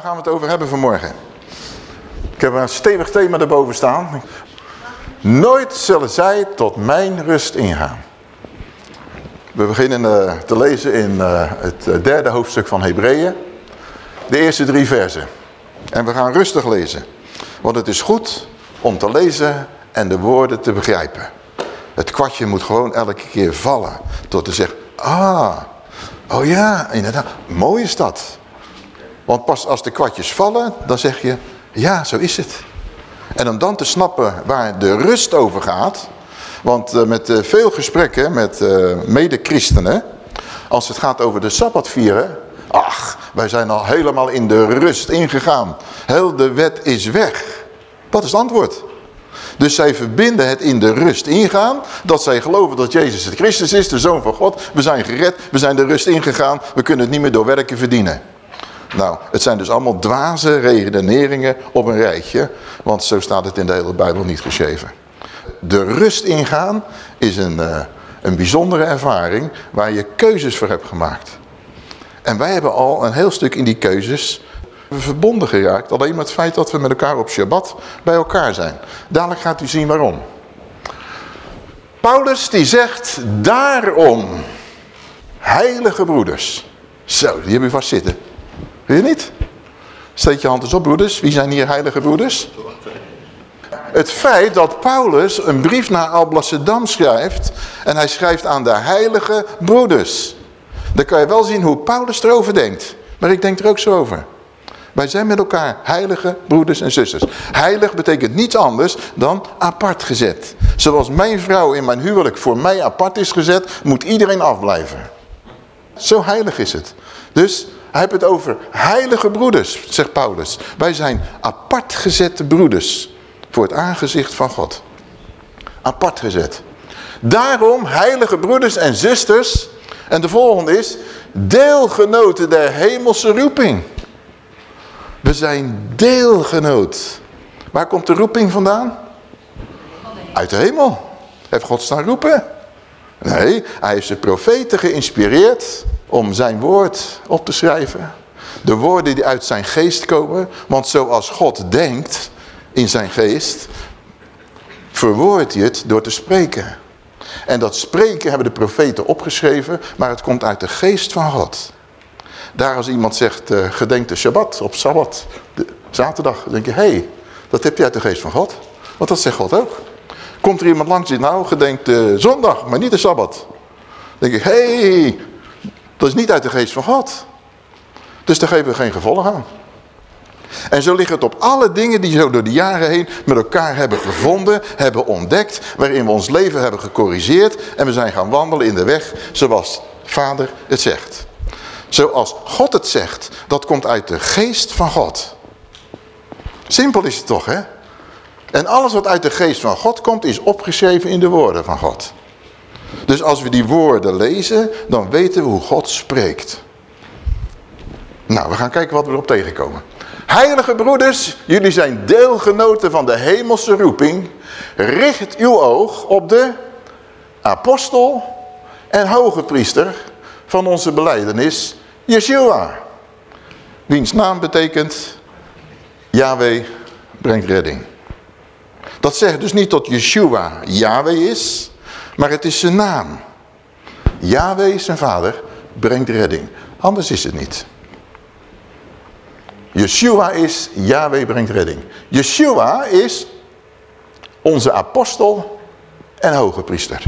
Waar gaan we het over hebben vanmorgen? Ik heb een stevig thema erboven staan. Nooit zullen zij tot mijn rust ingaan. We beginnen uh, te lezen in uh, het derde hoofdstuk van Hebreeën. De eerste drie versen. En we gaan rustig lezen. Want het is goed om te lezen en de woorden te begrijpen. Het kwartje moet gewoon elke keer vallen. Tot te zeggen, ah, oh ja, inderdaad, mooi is dat. Want pas als de kwartjes vallen, dan zeg je, ja, zo is het. En om dan te snappen waar de rust over gaat. Want uh, met uh, veel gesprekken met uh, mede-christenen, als het gaat over de Sabbat vieren. Ach, wij zijn al helemaal in de rust ingegaan. Heel de wet is weg. Dat is het antwoord. Dus zij verbinden het in de rust ingaan. Dat zij geloven dat Jezus het Christus is, de Zoon van God. We zijn gered, we zijn de rust ingegaan. We kunnen het niet meer door werken verdienen. Nou, het zijn dus allemaal dwaze redeneringen op een rijtje. Want zo staat het in de hele Bijbel niet geschreven. De rust ingaan is een, uh, een bijzondere ervaring waar je keuzes voor hebt gemaakt. En wij hebben al een heel stuk in die keuzes verbonden geraakt. Alleen met het feit dat we met elkaar op Shabbat bij elkaar zijn. Dadelijk gaat u zien waarom. Paulus die zegt daarom, heilige broeders. Zo, die hebben u vast zitten. Wil je niet? Steek je hand eens op broeders. Wie zijn hier heilige broeders? Het feit dat Paulus een brief naar Alblasserdam schrijft. En hij schrijft aan de heilige broeders. Dan kan je wel zien hoe Paulus erover denkt. Maar ik denk er ook zo over. Wij zijn met elkaar heilige broeders en zusters. Heilig betekent niets anders dan apart gezet. Zoals mijn vrouw in mijn huwelijk voor mij apart is gezet, moet iedereen afblijven. Zo heilig is het. Dus hij heeft het over heilige broeders, zegt Paulus. Wij zijn apart gezette broeders voor het aangezicht van God. Apart gezet. Daarom, heilige broeders en zusters, en de volgende is, deelgenoten der hemelse roeping. We zijn deelgenoot. Waar komt de roeping vandaan? Uit de hemel. Heeft God staan roepen? Nee, hij heeft de profeten geïnspireerd om zijn woord op te schrijven. De woorden die uit zijn geest komen. Want zoals God denkt in zijn geest, verwoordt hij het door te spreken. En dat spreken hebben de profeten opgeschreven, maar het komt uit de geest van God. Daar als iemand zegt, uh, gedenk de Shabbat op Sabbat, de, zaterdag, dan denk je, hé, hey, dat heb je uit de geest van God. Want dat zegt God ook. Komt er iemand langs die nou gedenkt de zondag, maar niet de Sabbat. Dan denk ik, hey, dat is niet uit de geest van God. Dus daar geven we geen gevolg aan. En zo ligt het op alle dingen die zo door de jaren heen met elkaar hebben gevonden, hebben ontdekt, waarin we ons leven hebben gecorrigeerd en we zijn gaan wandelen in de weg zoals vader het zegt. Zoals God het zegt, dat komt uit de geest van God. Simpel is het toch, hè? En alles wat uit de geest van God komt, is opgeschreven in de woorden van God. Dus als we die woorden lezen, dan weten we hoe God spreekt. Nou, we gaan kijken wat we erop tegenkomen. Heilige broeders, jullie zijn deelgenoten van de hemelse roeping. Richt uw oog op de apostel en hoge priester van onze beleidenis, Yeshua. Wiens naam betekent, Yahweh brengt redding. Dat zegt dus niet dat Yeshua Yahweh is, maar het is zijn naam. Yahweh, zijn vader, brengt redding. Anders is het niet. Yeshua is, Yahweh brengt redding. Yeshua is onze apostel en hoge priester.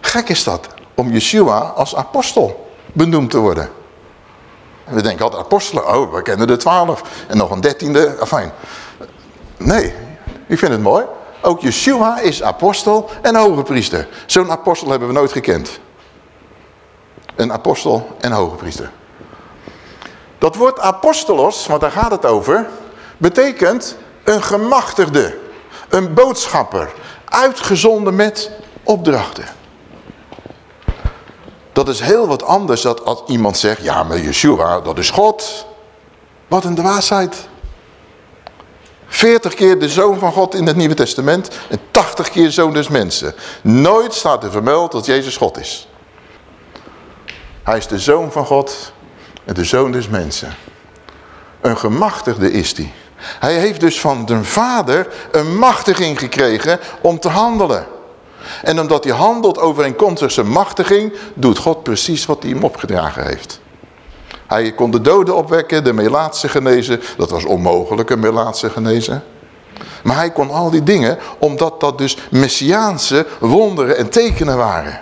Gek is dat, om Yeshua als apostel benoemd te worden. We denken altijd apostelen, oh, we kennen de twaalf en nog een dertiende, fijn. Nee, ik vind het mooi. Ook Yeshua is apostel en hoge priester. Zo'n apostel hebben we nooit gekend. Een apostel en hoge priester. Dat woord apostolos, want daar gaat het over, betekent een gemachtigde, een boodschapper, uitgezonden met opdrachten. Dat is heel wat anders dan als iemand zegt, ja maar Yeshua, dat is God. Wat een dwaasheid. 40 keer de zoon van God in het Nieuwe Testament en 80 keer zoon des mensen. Nooit staat er vermeld dat Jezus God is. Hij is de zoon van God en de zoon des mensen. Een gemachtigde is hij. Hij heeft dus van de vader een machtiging gekregen om te handelen. En omdat hij handelt overeenkomstig zijn machtiging, doet God precies wat hij hem opgedragen heeft. Hij kon de doden opwekken, de melaatse genezen. Dat was onmogelijk, een melaatse genezen. Maar hij kon al die dingen, omdat dat dus messiaanse wonderen en tekenen waren.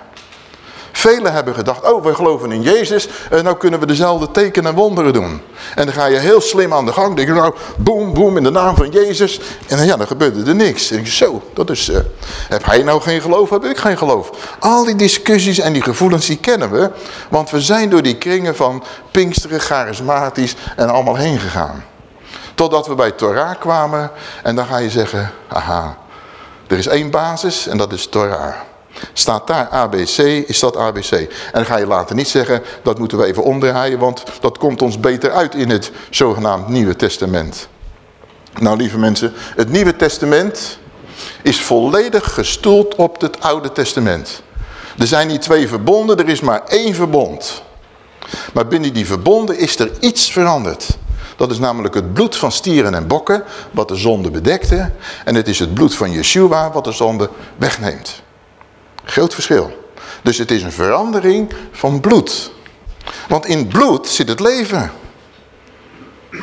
Velen hebben gedacht, oh, we geloven in Jezus en nou kunnen we dezelfde tekenen en wonderen doen. En dan ga je heel slim aan de gang. denk je, nou, boem, boem, in de naam van Jezus. En ja, dan gebeurde er niks. En zo, dat is, uh, heb hij nou geen geloof, heb ik geen geloof. Al die discussies en die gevoelens, die kennen we. Want we zijn door die kringen van Pinksteren, charismatisch en allemaal heen gegaan. Totdat we bij Torah kwamen en dan ga je zeggen, aha, er is één basis en dat is Torah. Staat daar ABC, is dat ABC. En dan ga je later niet zeggen, dat moeten we even omdraaien, want dat komt ons beter uit in het zogenaamd Nieuwe Testament. Nou lieve mensen, het Nieuwe Testament is volledig gestoeld op het Oude Testament. Er zijn niet twee verbonden, er is maar één verbond. Maar binnen die verbonden is er iets veranderd. Dat is namelijk het bloed van stieren en bokken, wat de zonde bedekte. En het is het bloed van Yeshua, wat de zonde wegneemt. Groot verschil. Dus het is een verandering van bloed. Want in bloed zit het leven.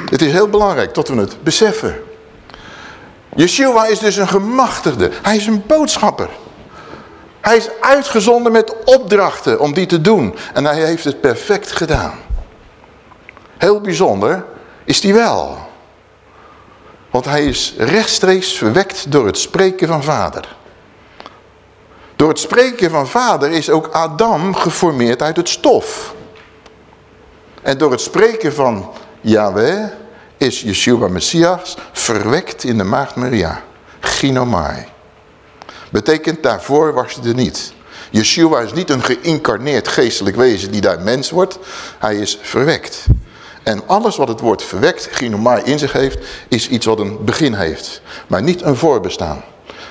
Het is heel belangrijk dat we het beseffen. Yeshua is dus een gemachtigde. Hij is een boodschapper. Hij is uitgezonden met opdrachten om die te doen. En hij heeft het perfect gedaan. Heel bijzonder is hij wel. Want hij is rechtstreeks verwekt door het spreken van vader. Door het spreken van vader is ook Adam geformeerd uit het stof. En door het spreken van Yahweh is Yeshua Messias verwekt in de maagd Maria. Ginomai. Betekent daarvoor was hij er niet. Yeshua is niet een geïncarneerd geestelijk wezen die daar mens wordt. Hij is verwekt. En alles wat het woord verwekt, ginomai in zich heeft, is iets wat een begin heeft. Maar niet een voorbestaan.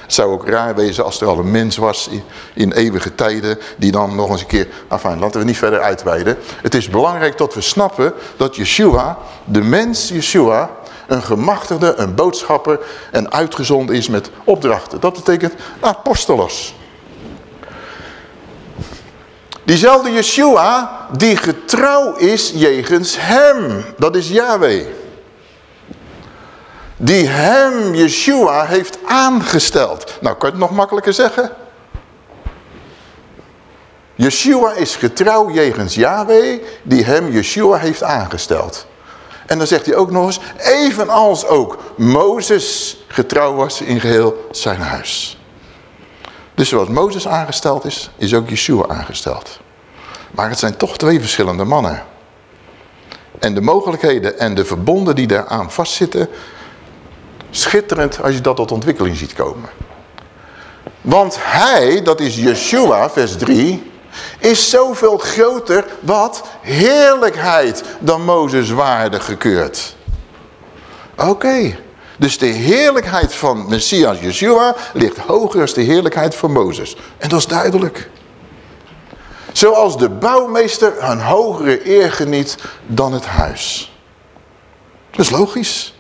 Het zou ook raar wezen als er al een mens was in, eeuwige tijden die dan nog eens een keer... Enfin, laten we niet verder uitweiden. Het is belangrijk dat we snappen dat Yeshua, de mens Yeshua, een gemachtigde, een boodschapper en uitgezonden is met opdrachten. Dat betekent apostolos. Diezelfde Yeshua die getrouw is jegens hem. Dat is Yahweh die hem, Yeshua, heeft aangesteld. Nou, kan je het nog makkelijker zeggen? Yeshua is getrouw jegens Yahweh, die hem, Yeshua, heeft aangesteld. En dan zegt hij ook nog eens, evenals ook Mozes getrouw was in geheel zijn huis. Dus zoals Mozes aangesteld is, is ook Yeshua aangesteld. Maar het zijn toch twee verschillende mannen. En de mogelijkheden en de verbonden die daaraan vastzitten, Schitterend als je dat tot ontwikkeling ziet komen. Want hij, dat is Yeshua, vers 3, is zoveel groter wat heerlijkheid dan Mozes waardig gekeurd. Oké, dus de heerlijkheid van Messias Yeshua ligt hoger dan de heerlijkheid van Mozes. En dat is duidelijk. Zoals de bouwmeester een hogere eer geniet dan het huis. Dat is logisch.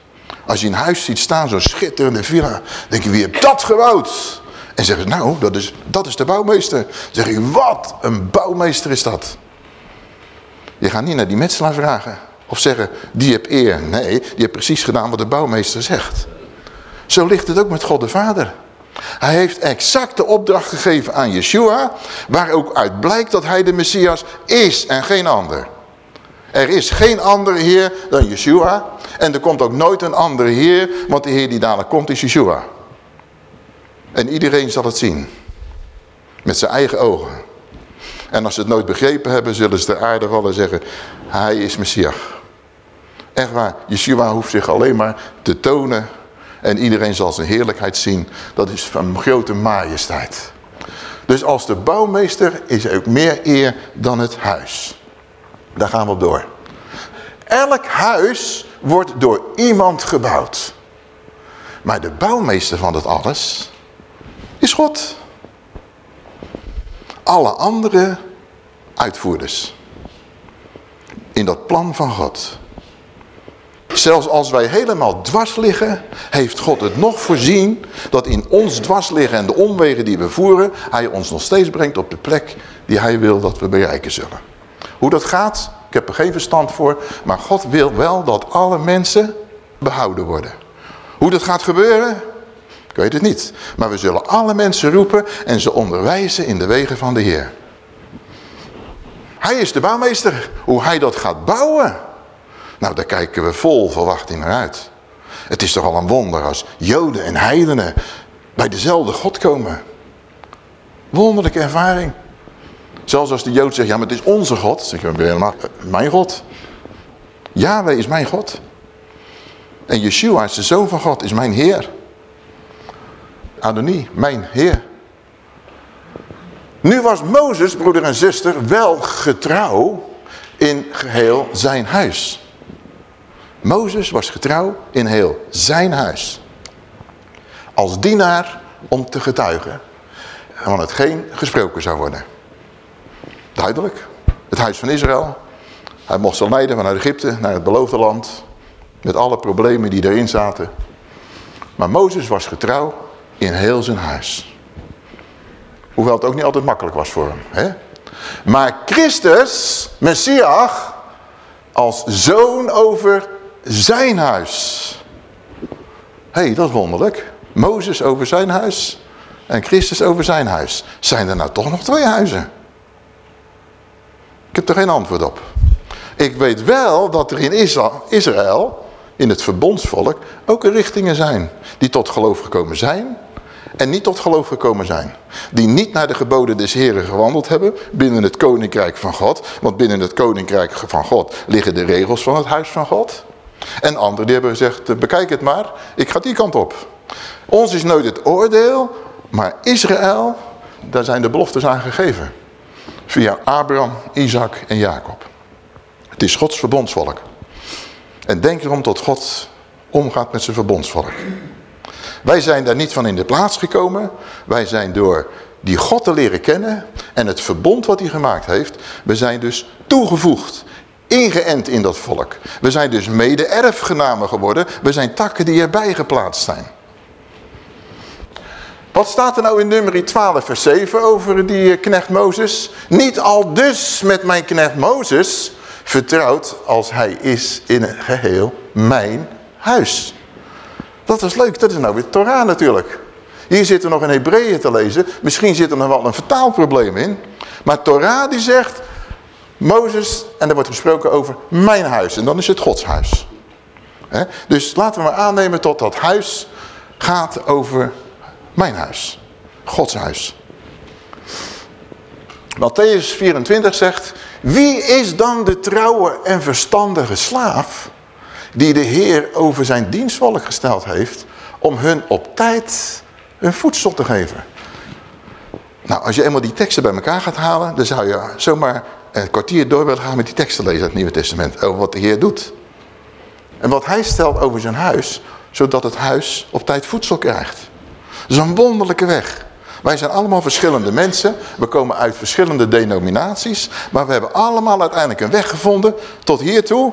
Als je een huis ziet staan, zo'n schitterende villa, denk je, wie heeft dat gebouwd? En zeggen ze, nou, dat is, dat is de bouwmeester. Dan zeg je, wat een bouwmeester is dat. Je gaat niet naar die metselaar vragen. Of zeggen, die heb eer. Nee, die heeft precies gedaan wat de bouwmeester zegt. Zo ligt het ook met God de Vader. Hij heeft exact de opdracht gegeven aan Yeshua, waar ook uit blijkt dat hij de Messias is en geen ander. Er is geen andere Heer dan Yeshua. En er komt ook nooit een andere Heer, want de Heer die dadelijk komt is Yeshua. En iedereen zal het zien. Met zijn eigen ogen. En als ze het nooit begrepen hebben, zullen ze de aarde vallen en zeggen, hij is Messias. Echt waar, Yeshua hoeft zich alleen maar te tonen en iedereen zal zijn heerlijkheid zien. Dat is van grote majesteit. Dus als de bouwmeester is ook meer eer dan het huis. Daar gaan we op door. Elk huis wordt door iemand gebouwd. Maar de bouwmeester van dat alles is God. Alle andere uitvoerders. In dat plan van God. Zelfs als wij helemaal dwars liggen, heeft God het nog voorzien dat in ons dwars liggen en de omwegen die we voeren, hij ons nog steeds brengt op de plek die hij wil dat we bereiken zullen. Hoe dat gaat, ik heb er geen verstand voor, maar God wil wel dat alle mensen behouden worden. Hoe dat gaat gebeuren, ik weet het niet. Maar we zullen alle mensen roepen en ze onderwijzen in de wegen van de Heer. Hij is de bouwmeester. Hoe hij dat gaat bouwen. Nou, daar kijken we vol verwachting naar uit. Het is toch al een wonder als joden en heidenen bij dezelfde God komen. Wonderlijke ervaring. Zelfs als de jood zegt, ja maar het is onze God. Dan zeg je, helemaal, mijn God. Yahweh is mijn God. En Yeshua is de Zoon van God, is mijn Heer. Adonie, mijn Heer. Nu was Mozes, broeder en zuster, wel getrouw in geheel zijn huis. Mozes was getrouw in heel zijn huis. Als dienaar om te getuigen van hetgeen gesproken zou worden. Duidelijk. Het huis van Israël. Hij mocht ze leiden vanuit Egypte naar het beloofde land. Met alle problemen die erin zaten. Maar Mozes was getrouw in heel zijn huis. Hoewel het ook niet altijd makkelijk was voor hem. Hè? Maar Christus, Messias, als zoon over zijn huis. Hé, hey, dat is wonderlijk. Mozes over zijn huis en Christus over zijn huis. Zijn er nou toch nog twee huizen? Ik heb er geen antwoord op. Ik weet wel dat er in Israël, in het verbondsvolk, ook richtingen zijn die tot geloof gekomen zijn en niet tot geloof gekomen zijn. Die niet naar de geboden des Heren gewandeld hebben binnen het koninkrijk van God. Want binnen het koninkrijk van God liggen de regels van het huis van God. En anderen die hebben gezegd, eh, bekijk het maar, ik ga die kant op. Ons is nooit het oordeel, maar Israël, daar zijn de beloftes aan gegeven. Via Abraham, Isaac en Jacob. Het is Gods verbondsvolk. En denk erom tot God omgaat met zijn verbondsvolk. Wij zijn daar niet van in de plaats gekomen. Wij zijn door die God te leren kennen en het verbond wat hij gemaakt heeft. We zijn dus toegevoegd, ingeënt in dat volk. We zijn dus mede-erfgenamen geworden. We zijn takken die erbij geplaatst zijn. Wat staat er nou in nummer 12 vers 7 over die eh, knecht Mozes? Niet al dus met mijn knecht Mozes vertrouwd als hij is in het geheel mijn huis. Dat is leuk, dat is nou weer Torah natuurlijk. Hier zitten nog in Hebreeën te lezen. Misschien zit er nog wel een vertaalprobleem in. Maar Torah die zegt, Mozes, en er wordt gesproken over mijn huis. En dan is het Gods huis. Dus laten we maar aannemen tot dat huis gaat over mijn huis. Gods huis. Matthäus 24 zegt, wie is dan de trouwe en verstandige slaaf die de Heer over zijn dienstvolk gesteld heeft om hun op tijd hun voedsel te geven. Nou, als je eenmaal die teksten bij elkaar gaat halen, dan zou je zomaar een kwartier door willen gaan met die teksten lezen uit het Nieuwe Testament, over wat de Heer doet. En wat hij stelt over zijn huis, zodat het huis op tijd voedsel krijgt. Dat is een wonderlijke weg. Wij zijn allemaal verschillende mensen. We komen uit verschillende denominaties. Maar we hebben allemaal uiteindelijk een weg gevonden tot hiertoe.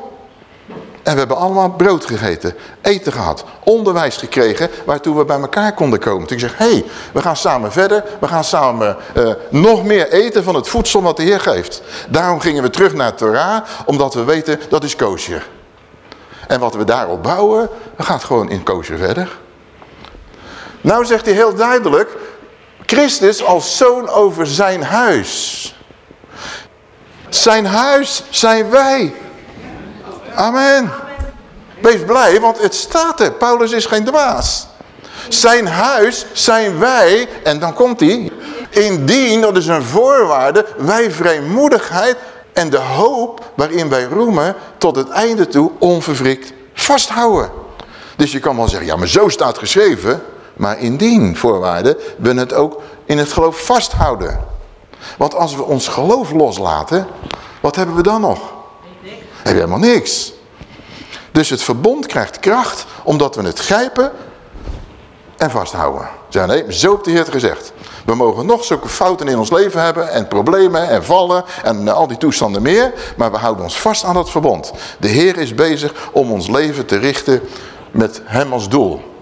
En we hebben allemaal brood gegeten, eten gehad, onderwijs gekregen waartoe we bij elkaar konden komen. Toen ik zeg, hé, hey, we gaan samen verder, we gaan samen uh, nog meer eten van het voedsel wat de Heer geeft. Daarom gingen we terug naar Torah, omdat we weten dat is kosher. En wat we daarop bouwen, we gaat gewoon in kosher verder. Nou zegt hij heel duidelijk, Christus als zoon over zijn huis. Zijn huis zijn wij. Amen. Wees blij, want het staat er. Paulus is geen dwaas. Zijn huis zijn wij, en dan komt hij. Indien, dat is een voorwaarde, wij vrijmoedigheid en de hoop waarin wij roemen tot het einde toe onverwrikt vasthouden. Dus je kan wel zeggen, ja maar zo staat geschreven. Maar indien voorwaarde we het ook in het geloof vasthouden. Want als we ons geloof loslaten, wat hebben we dan nog? heb je helemaal niks. Dus het verbond krijgt kracht omdat we het grijpen en vasthouden. Zo heeft de Heer het gezegd. We mogen nog zulke fouten in ons leven hebben en problemen en vallen en al die toestanden meer. Maar we houden ons vast aan dat verbond. De Heer is bezig om ons leven te richten met hem als doel.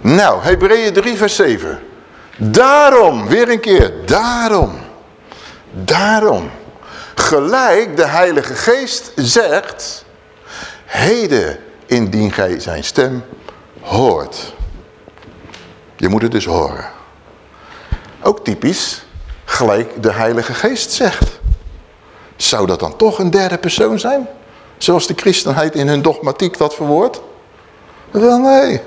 Nou, Hebreeën 3 vers 7. Daarom, weer een keer, daarom. Daarom. Gelijk de Heilige Geest zegt, heden indien gij zijn stem hoort. Je moet het dus horen. Ook typisch, gelijk de Heilige Geest zegt. Zou dat dan toch een derde persoon zijn? Zoals de christenheid in hun dogmatiek dat verwoordt? Wel nee.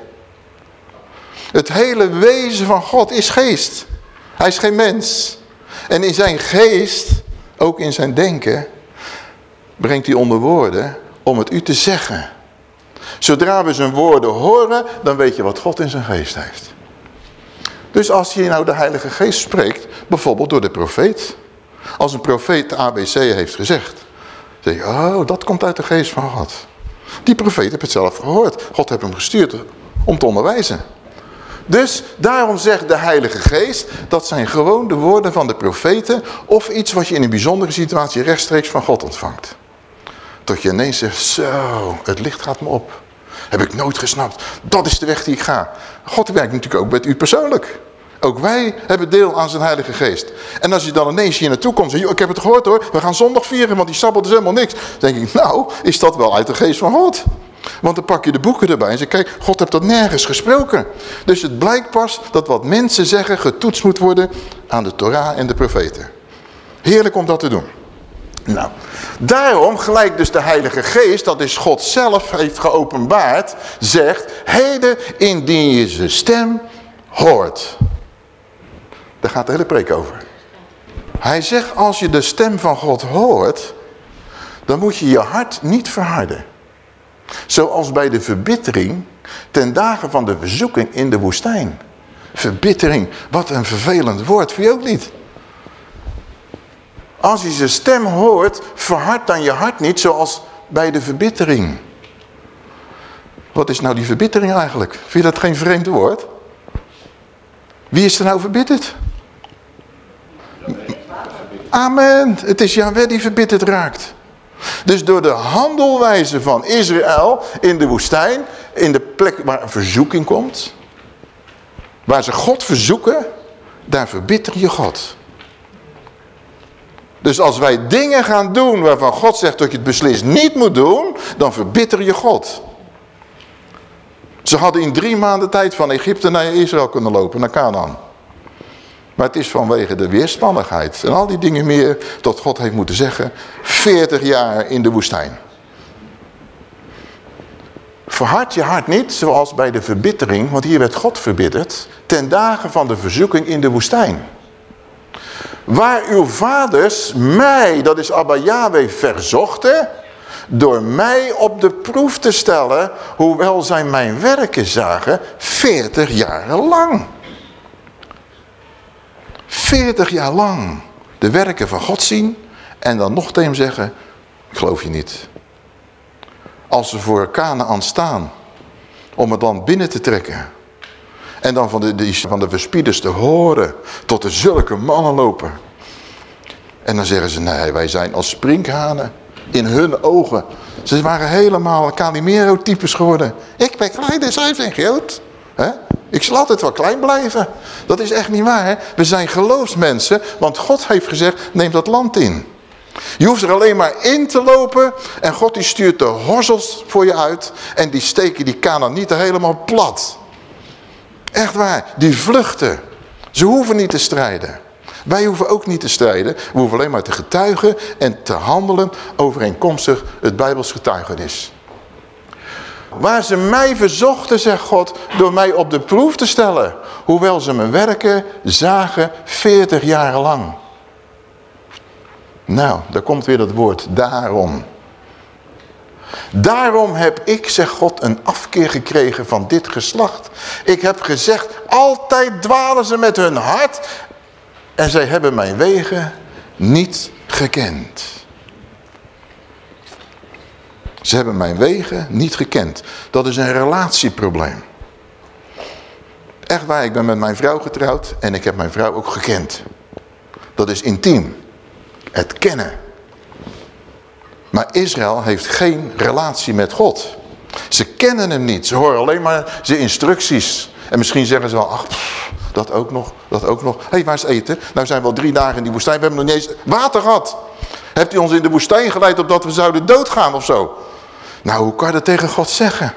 Het hele wezen van God is geest. Hij is geen mens. En in zijn geest, ook in zijn denken, brengt hij onder woorden om het u te zeggen. Zodra we zijn woorden horen, dan weet je wat God in zijn geest heeft. Dus als je nou de Heilige Geest spreekt, bijvoorbeeld door de profeet. Als een profeet ABC heeft gezegd. zeg je, oh, dat komt uit de geest van God. Die profeet heeft het zelf gehoord. God heeft hem gestuurd om te onderwijzen. Dus daarom zegt de Heilige Geest, dat zijn gewoon de woorden van de profeten of iets wat je in een bijzondere situatie rechtstreeks van God ontvangt. Tot je ineens zegt, zo, het licht gaat me op. Heb ik nooit gesnapt. Dat is de weg die ik ga. God werkt natuurlijk ook met u persoonlijk. Ook wij hebben deel aan zijn heilige geest. En als je dan ineens hier naartoe komt en zegt, ik heb het gehoord hoor, we gaan zondag vieren, want die sabbat is helemaal niks. Dan denk ik, nou, is dat wel uit de geest van God? Want dan pak je de boeken erbij en zeg, kijk, God heeft dat nergens gesproken. Dus het blijkt pas dat wat mensen zeggen getoetst moet worden aan de Torah en de profeten. Heerlijk om dat te doen. Nou, daarom gelijk dus de Heilige Geest, dat is God zelf heeft geopenbaard, zegt, heden indien je zijn stem hoort. Daar gaat de hele preek over. Hij zegt, als je de stem van God hoort, dan moet je je hart niet verharden. Zoals bij de verbittering ten dagen van de verzoeking in de woestijn. Verbittering, wat een vervelend woord, vind je ook niet? Als je zijn stem hoort, verhard dan je hart niet zoals bij de verbittering. Wat is nou die verbittering eigenlijk? Vind je dat geen vreemd woord? Wie is er nou verbitterd? Amen. Het is Yahweh die verbitterd raakt. Dus door de handelwijze van Israël in de woestijn, in de plek waar een verzoeking komt, waar ze God verzoeken, daar verbitter je God. Dus als wij dingen gaan doen waarvan God zegt dat je het beslist niet moet doen, dan verbitter je God. Ze hadden in drie maanden tijd van Egypte naar Israël kunnen lopen, naar Canaan. Maar het is vanwege de weerspannigheid en al die dingen meer dat God heeft moeten zeggen, 40 jaar in de woestijn. Verhard je hart niet zoals bij de verbittering, want hier werd God verbitterd, ten dagen van de verzoeking in de woestijn. Waar uw vaders mij, dat is Abba Yahweh, verzochten, door mij op de proef te stellen, hoewel zij mijn werken zagen, 40 jaren lang. 40 jaar lang de werken van God zien en dan nog tegen hem zeggen, ik geloof je niet. Als ze voor Kanaan staan, om het dan binnen te trekken. En dan van de, van de verspieders te horen, tot er zulke mannen lopen. En dan zeggen ze, nee, wij zijn als sprinkhanen in hun ogen. Ze waren helemaal Calimero-types geworden. Ik ben klein en zij zijn groot. Ik zal altijd wel klein blijven. Dat is echt niet waar. Hè? We zijn geloofsmensen, want God heeft gezegd, neem dat land in. Je hoeft er alleen maar in te lopen en God die stuurt de horzels voor je uit en die steken die kanen niet helemaal plat. Echt waar, die vluchten. Ze hoeven niet te strijden. Wij hoeven ook niet te strijden. We hoeven alleen maar te getuigen en te handelen overeenkomstig het Bijbels getuigenis. Waar ze mij verzochten, zegt God, door mij op de proef te stellen. Hoewel ze mijn werken zagen 40 jaar lang. Nou, daar komt weer dat woord daarom. Daarom heb ik, zegt God, een afkeer gekregen van dit geslacht. Ik heb gezegd, altijd dwalen ze met hun hart. En zij hebben mijn wegen niet gekend. Ze hebben mijn wegen niet gekend. Dat is een relatieprobleem. Echt waar, ik ben met mijn vrouw getrouwd en ik heb mijn vrouw ook gekend. Dat is intiem. Het kennen. Maar Israël heeft geen relatie met God. Ze kennen hem niet. Ze horen alleen maar zijn instructies. En misschien zeggen ze wel, ach, dat ook nog, dat ook nog. Hé, hey, waar is eten? Nou zijn we al drie dagen in die woestijn. We hebben nog niet eens water gehad. Hebt u ons in de woestijn geleid opdat we zouden doodgaan of zo? Nou, hoe kan je dat tegen God zeggen?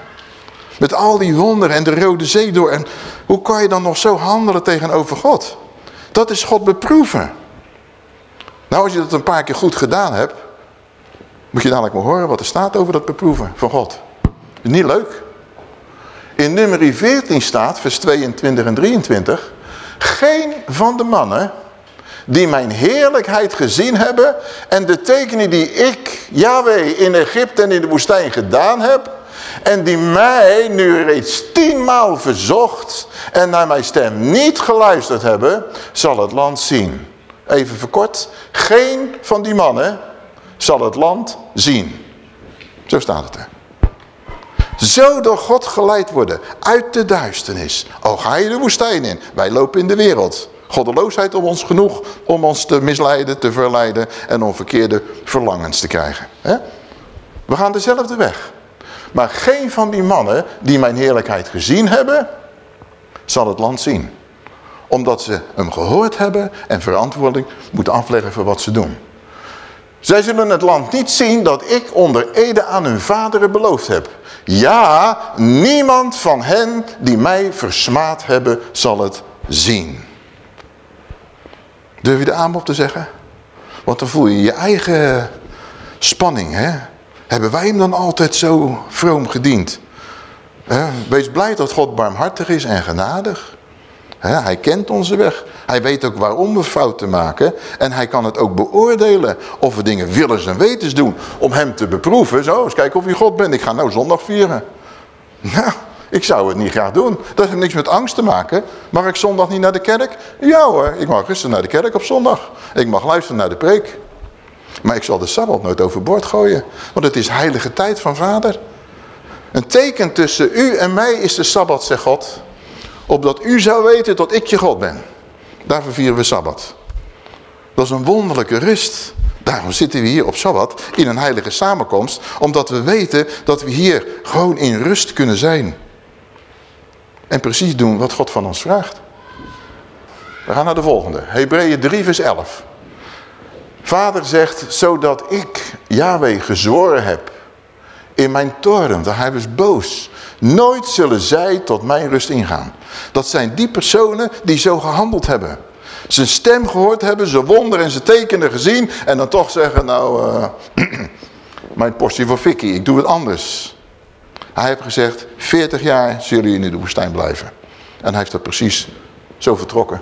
Met al die wonderen en de Rode Zee door. En hoe kan je dan nog zo handelen tegenover God? Dat is God beproeven. Nou, als je dat een paar keer goed gedaan hebt, moet je dadelijk maar horen wat er staat over dat beproeven van God. Is niet leuk. In nummer 14 staat, vers 22 en 23. Geen van de mannen die mijn heerlijkheid gezien hebben en de tekenen die ik, Yahweh, in Egypte en in de woestijn gedaan heb en die mij nu reeds tienmaal verzocht en naar mijn stem niet geluisterd hebben, zal het land zien. Even verkort, geen van die mannen zal het land zien. Zo staat het er. Zo door God geleid worden uit de duisternis. Al ga je de woestijn in, wij lopen in de wereld. Goddeloosheid om ons genoeg om ons te misleiden, te verleiden en om verkeerde verlangens te krijgen. We gaan dezelfde weg. Maar geen van die mannen die mijn heerlijkheid gezien hebben, zal het land zien. Omdat ze hem gehoord hebben en verantwoording moeten afleggen voor wat ze doen. Zij zullen het land niet zien dat ik onder ede aan hun vaderen beloofd heb. Ja, niemand van hen die mij versmaad hebben zal het zien. Durf je de aanbod te zeggen? Want dan voel je je eigen spanning. Hè? Hebben wij hem dan altijd zo vroom gediend? Wees blij dat God barmhartig is en genadig. Hij kent onze weg. Hij weet ook waarom we fouten maken. En hij kan het ook beoordelen of we dingen willens en wetens doen. Om hem te beproeven. Zo, eens kijken of je God bent. Ik ga nou zondag vieren. Nou, ik zou het niet graag doen. Dat heeft niks met angst te maken. Mag ik zondag niet naar de kerk? Ja hoor, ik mag rustig naar de kerk op zondag. Ik mag luisteren naar de preek. Maar ik zal de Sabbat nooit overboord gooien. Want het is heilige tijd van vader. Een teken tussen u en mij is de Sabbat, zegt God. Opdat u zou weten dat ik je God ben. Daarvoor vieren we Sabbat. Dat is een wonderlijke rust. Daarom zitten we hier op Sabbat in een heilige samenkomst. Omdat we weten dat we hier gewoon in rust kunnen zijn. En precies doen wat God van ons vraagt. We gaan naar de volgende. Hebreeën 3 vers 11. Vader zegt, zodat ik, Yahweh, gezworen heb in mijn toren, daar hij was boos. Nooit zullen zij tot mijn rust ingaan. Dat zijn die personen die zo gehandeld hebben. Zijn stem gehoord hebben, zijn wonder en zijn tekenen gezien. En dan toch zeggen, nou, uh, mijn portie voor Vicky, ik doe het anders. Hij heeft gezegd, 40 jaar zullen jullie in de woestijn blijven. En hij heeft dat precies zo vertrokken.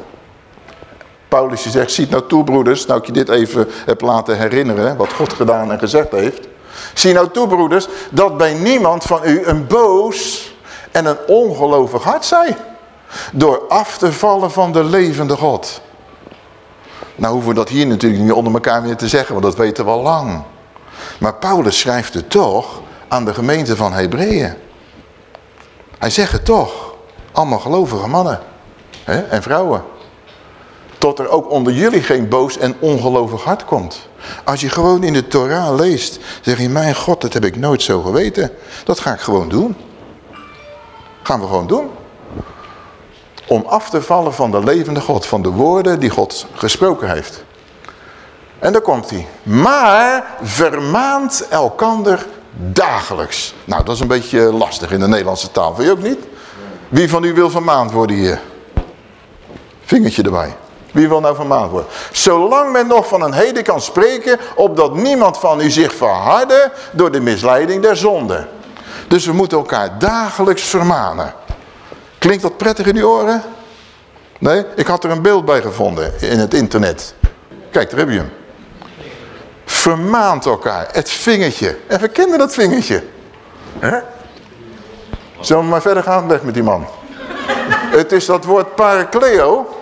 Paulus zegt, ziet nou toe broeders, nou ik je dit even heb laten herinneren, wat God gedaan en gezegd heeft. Zie nou toe broeders, dat bij niemand van u een boos en een ongelovig hart zij. Door af te vallen van de levende God. Nou hoeven we dat hier natuurlijk niet onder elkaar meer te zeggen, want dat weten we al lang. Maar Paulus schrijft het toch aan de gemeente van Hebreeën. Hij zegt het toch. Allemaal gelovige mannen hè, en vrouwen. Tot er ook onder jullie geen boos en ongelovig hart komt. Als je gewoon in de Torah leest, zeg je, mijn God, dat heb ik nooit zo geweten. Dat ga ik gewoon doen. Gaan we gewoon doen. Om af te vallen van de levende God, van de woorden die God gesproken heeft. En daar komt hij. Maar vermaant elkander dagelijks. Nou, dat is een beetje lastig in de Nederlandse taal. Vind je ook niet? Wie van u wil vermaand worden hier? Vingertje erbij. Wie wil nou vermaand worden? Zolang men nog van een heden kan spreken, opdat niemand van u zich verharde door de misleiding der zonde. Dus we moeten elkaar dagelijks vermanen. Klinkt dat prettig in uw oren? Nee? Ik had er een beeld bij gevonden in het internet. Kijk, daar heb je hem. Vermaant elkaar. Het vingertje. En we kennen dat vingertje. Hè? Zullen we maar verder gaan? Weg met die man. het is dat woord parakleo.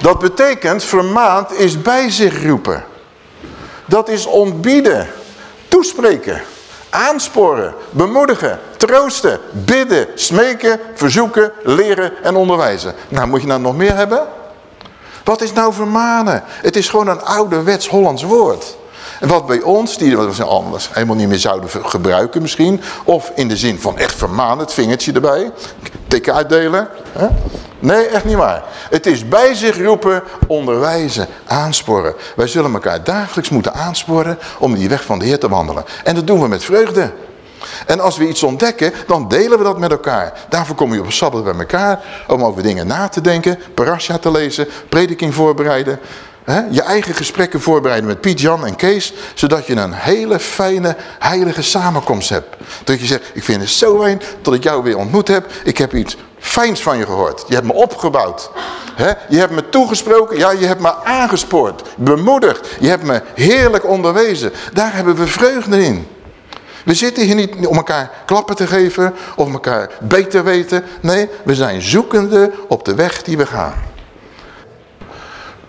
Dat betekent vermaand is bij zich roepen. Dat is ontbieden. Toespreken. Aansporen, bemoedigen, troosten, bidden, smeken, verzoeken, leren en onderwijzen. Nou, moet je nou nog meer hebben? Wat is nou vermanen? Het is gewoon een ouderwets Hollands woord. En wat bij ons, die we anders helemaal niet meer zouden gebruiken misschien. Of in de zin van echt vermanen, het vingertje erbij. Tikken uitdelen. Hè? Nee, echt niet waar. Het is bij zich roepen, onderwijzen, aansporen. Wij zullen elkaar dagelijks moeten aansporen om die weg van de Heer te wandelen. En dat doen we met vreugde. En als we iets ontdekken, dan delen we dat met elkaar. Daarvoor kom je op Sabbat bij elkaar, om over dingen na te denken, parasha te lezen, prediking voorbereiden. Hè? Je eigen gesprekken voorbereiden met Piet, Jan en Kees, zodat je een hele fijne, heilige samenkomst hebt. Dat je zegt, ik vind het zo fijn dat ik jou weer ontmoet heb. Ik heb iets fijns van je gehoord. Je hebt me opgebouwd. Hè? Je hebt me toegesproken. Ja, je hebt me aangespoord. Bemoedigd. Je hebt me heerlijk onderwezen. Daar hebben we vreugde in. We zitten hier niet om elkaar klappen te geven of elkaar beter weten. Nee, we zijn zoekende op de weg die we gaan.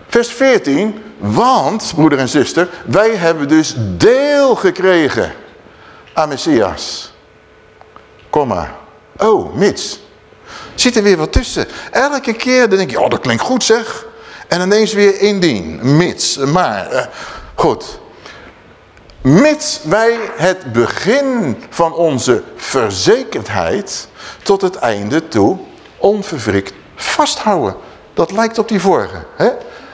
Vers 14, want, broeder en zuster, wij hebben dus deel gekregen aan Messias. Komma. Oh, mits. Zit er weer wat tussen. Elke keer denk je, oh dat klinkt goed zeg. En ineens weer indien, mits, maar. Uh, goed. Mits wij het begin van onze verzekerdheid tot het einde toe onverwrikt vasthouden. Dat lijkt op die vorige. Hè?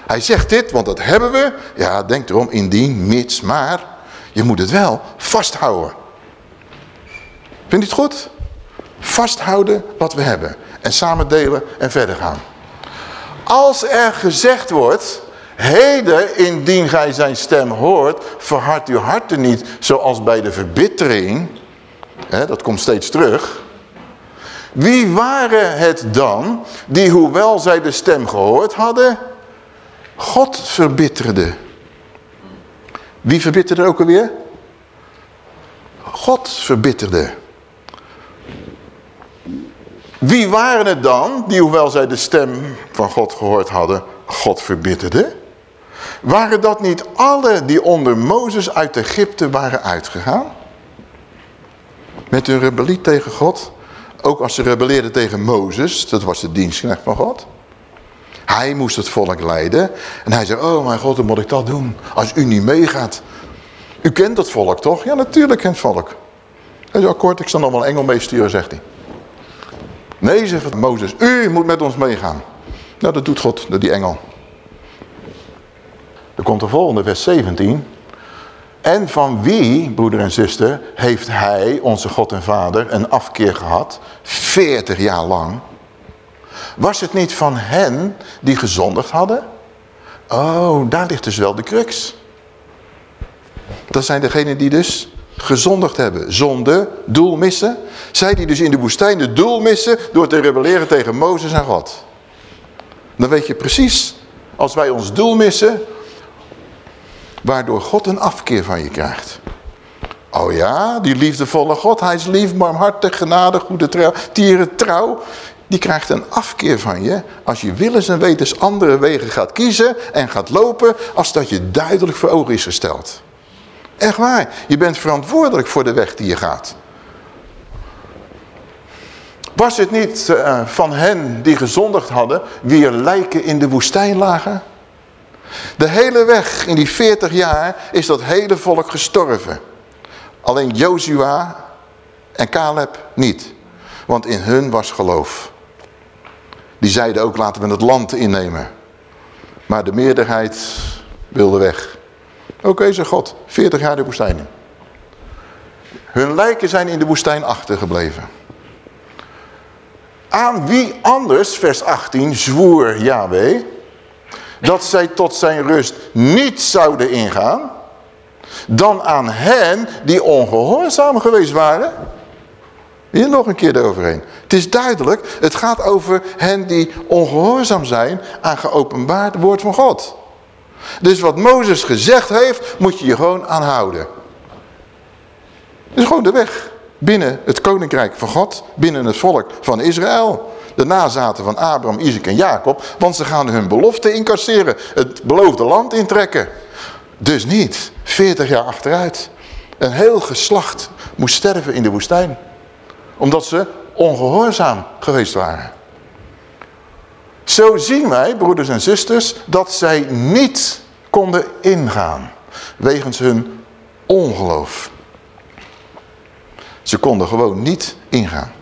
Hij zegt dit, want dat hebben we. Ja, denk erom, indien, mits, maar. Je moet het wel vasthouden. Vindt u het goed? Vasthouden wat we hebben. En samen delen en verder gaan. Als er gezegd wordt... Heden, indien gij zijn stem hoort, verhard uw harten niet zoals bij de verbittering. Dat komt steeds terug. Wie waren het dan die, hoewel zij de stem gehoord hadden, God verbitterde. Wie verbitterde ook alweer? God verbitterde. Wie waren het dan die, hoewel zij de stem van God gehoord hadden, God verbitterde? Waren dat niet alle die onder Mozes uit Egypte waren uitgegaan? Met hun rebellie tegen God? Ook als ze rebelleerden tegen Mozes, dat was de dienstknecht van God. Hij moest het volk leiden. En hij zei, oh mijn God, dan moet ik dat doen. Als u niet meegaat. U kent het volk toch? Ja, natuurlijk kent het volk. Hij zei, akkoord, ik zal nog wel een engel meesturen, zegt hij. Nee, zegt Mozes, u moet met ons meegaan. Nou, dat doet God, die engel. Er komt de volgende, vers 17. En van wie, broeder en zuster, heeft hij, onze God en Vader, een afkeer gehad, 40 jaar lang... Was het niet van hen die gezondigd hadden? Oh, daar ligt dus wel de crux. Dat zijn degenen die dus gezondigd hebben. Zonde, doel missen. Zij die dus in de woestijn de doel missen door te rebelleren tegen Mozes en God. Dan weet je precies, als wij ons doel missen, waardoor God een afkeer van je krijgt. Oh ja, die liefdevolle God, hij is lief, barmhartig, genade, goede trouw, tieren trouw die krijgt een afkeer van je als je willens en wetens andere wegen gaat kiezen en gaat lopen als dat je duidelijk voor ogen is gesteld. Echt waar, je bent verantwoordelijk voor de weg die je gaat. Was het niet uh, van hen die gezondigd hadden, wie er lijken in de woestijn lagen? De hele weg in die 40 jaar is dat hele volk gestorven. Alleen Jozua en Caleb niet. Want in hun was geloof. Die zeiden ook laten we het land innemen. Maar de meerderheid wilde weg. Oké, okay, God, 40 jaar de woestijn. Hun lijken zijn in de woestijn achtergebleven. Aan wie anders, vers 18, zwoer Yahweh, dat zij tot zijn rust niet zouden ingaan, dan aan hen die ongehoorzaam geweest waren hier nog een keer eroverheen. Het is duidelijk, het gaat over hen die ongehoorzaam zijn aan geopenbaard woord van God. Dus wat Mozes gezegd heeft, moet je je gewoon aanhouden. Is gewoon de weg binnen het koninkrijk van God, binnen het volk van Israël. De nazaten van Abraham, Isaac en Jacob, want ze gaan hun belofte incasseren, het beloofde land intrekken. Dus niet 40 jaar achteruit. Een heel geslacht moest sterven in de woestijn. Omdat ze ongehoorzaam geweest waren. Zo zien wij, broeders en zusters, dat zij niet konden ingaan. Wegens hun ongeloof. Ze konden gewoon niet ingaan.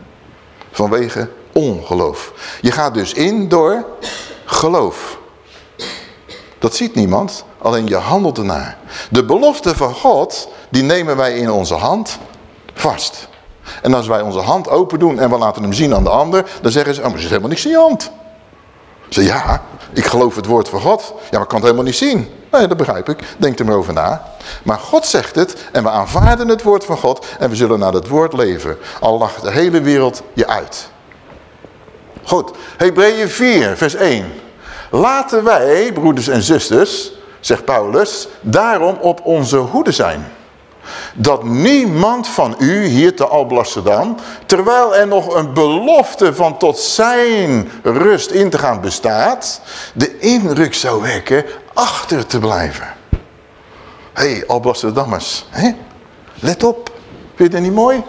Vanwege ongeloof. Je gaat dus in door geloof. Dat ziet niemand, alleen je handelt ernaar. De belofte van God, die nemen wij in onze hand vast. En als wij onze hand open doen en we laten hem zien aan de ander, dan zeggen ze, oh, maar er is helemaal niks in je hand. Ze ja, ik geloof het woord van God. Ja, maar ik kan het helemaal niet zien. Nee, dat begrijp ik. Denk er maar over na. Maar God zegt het en we aanvaarden het woord van God en we zullen naar dat woord leven. Al lacht de hele wereld je uit. Goed, Hebreeën 4, vers 1. Laten wij, broeders en zusters, zegt Paulus, daarom op onze hoede zijn. Dat niemand van u hier te Alblasserdam, terwijl er nog een belofte van tot zijn rust in te gaan bestaat, de indruk zou wekken achter te blijven. Hé, hey, Alblasserdammers, let op. Vind je het niet mooi?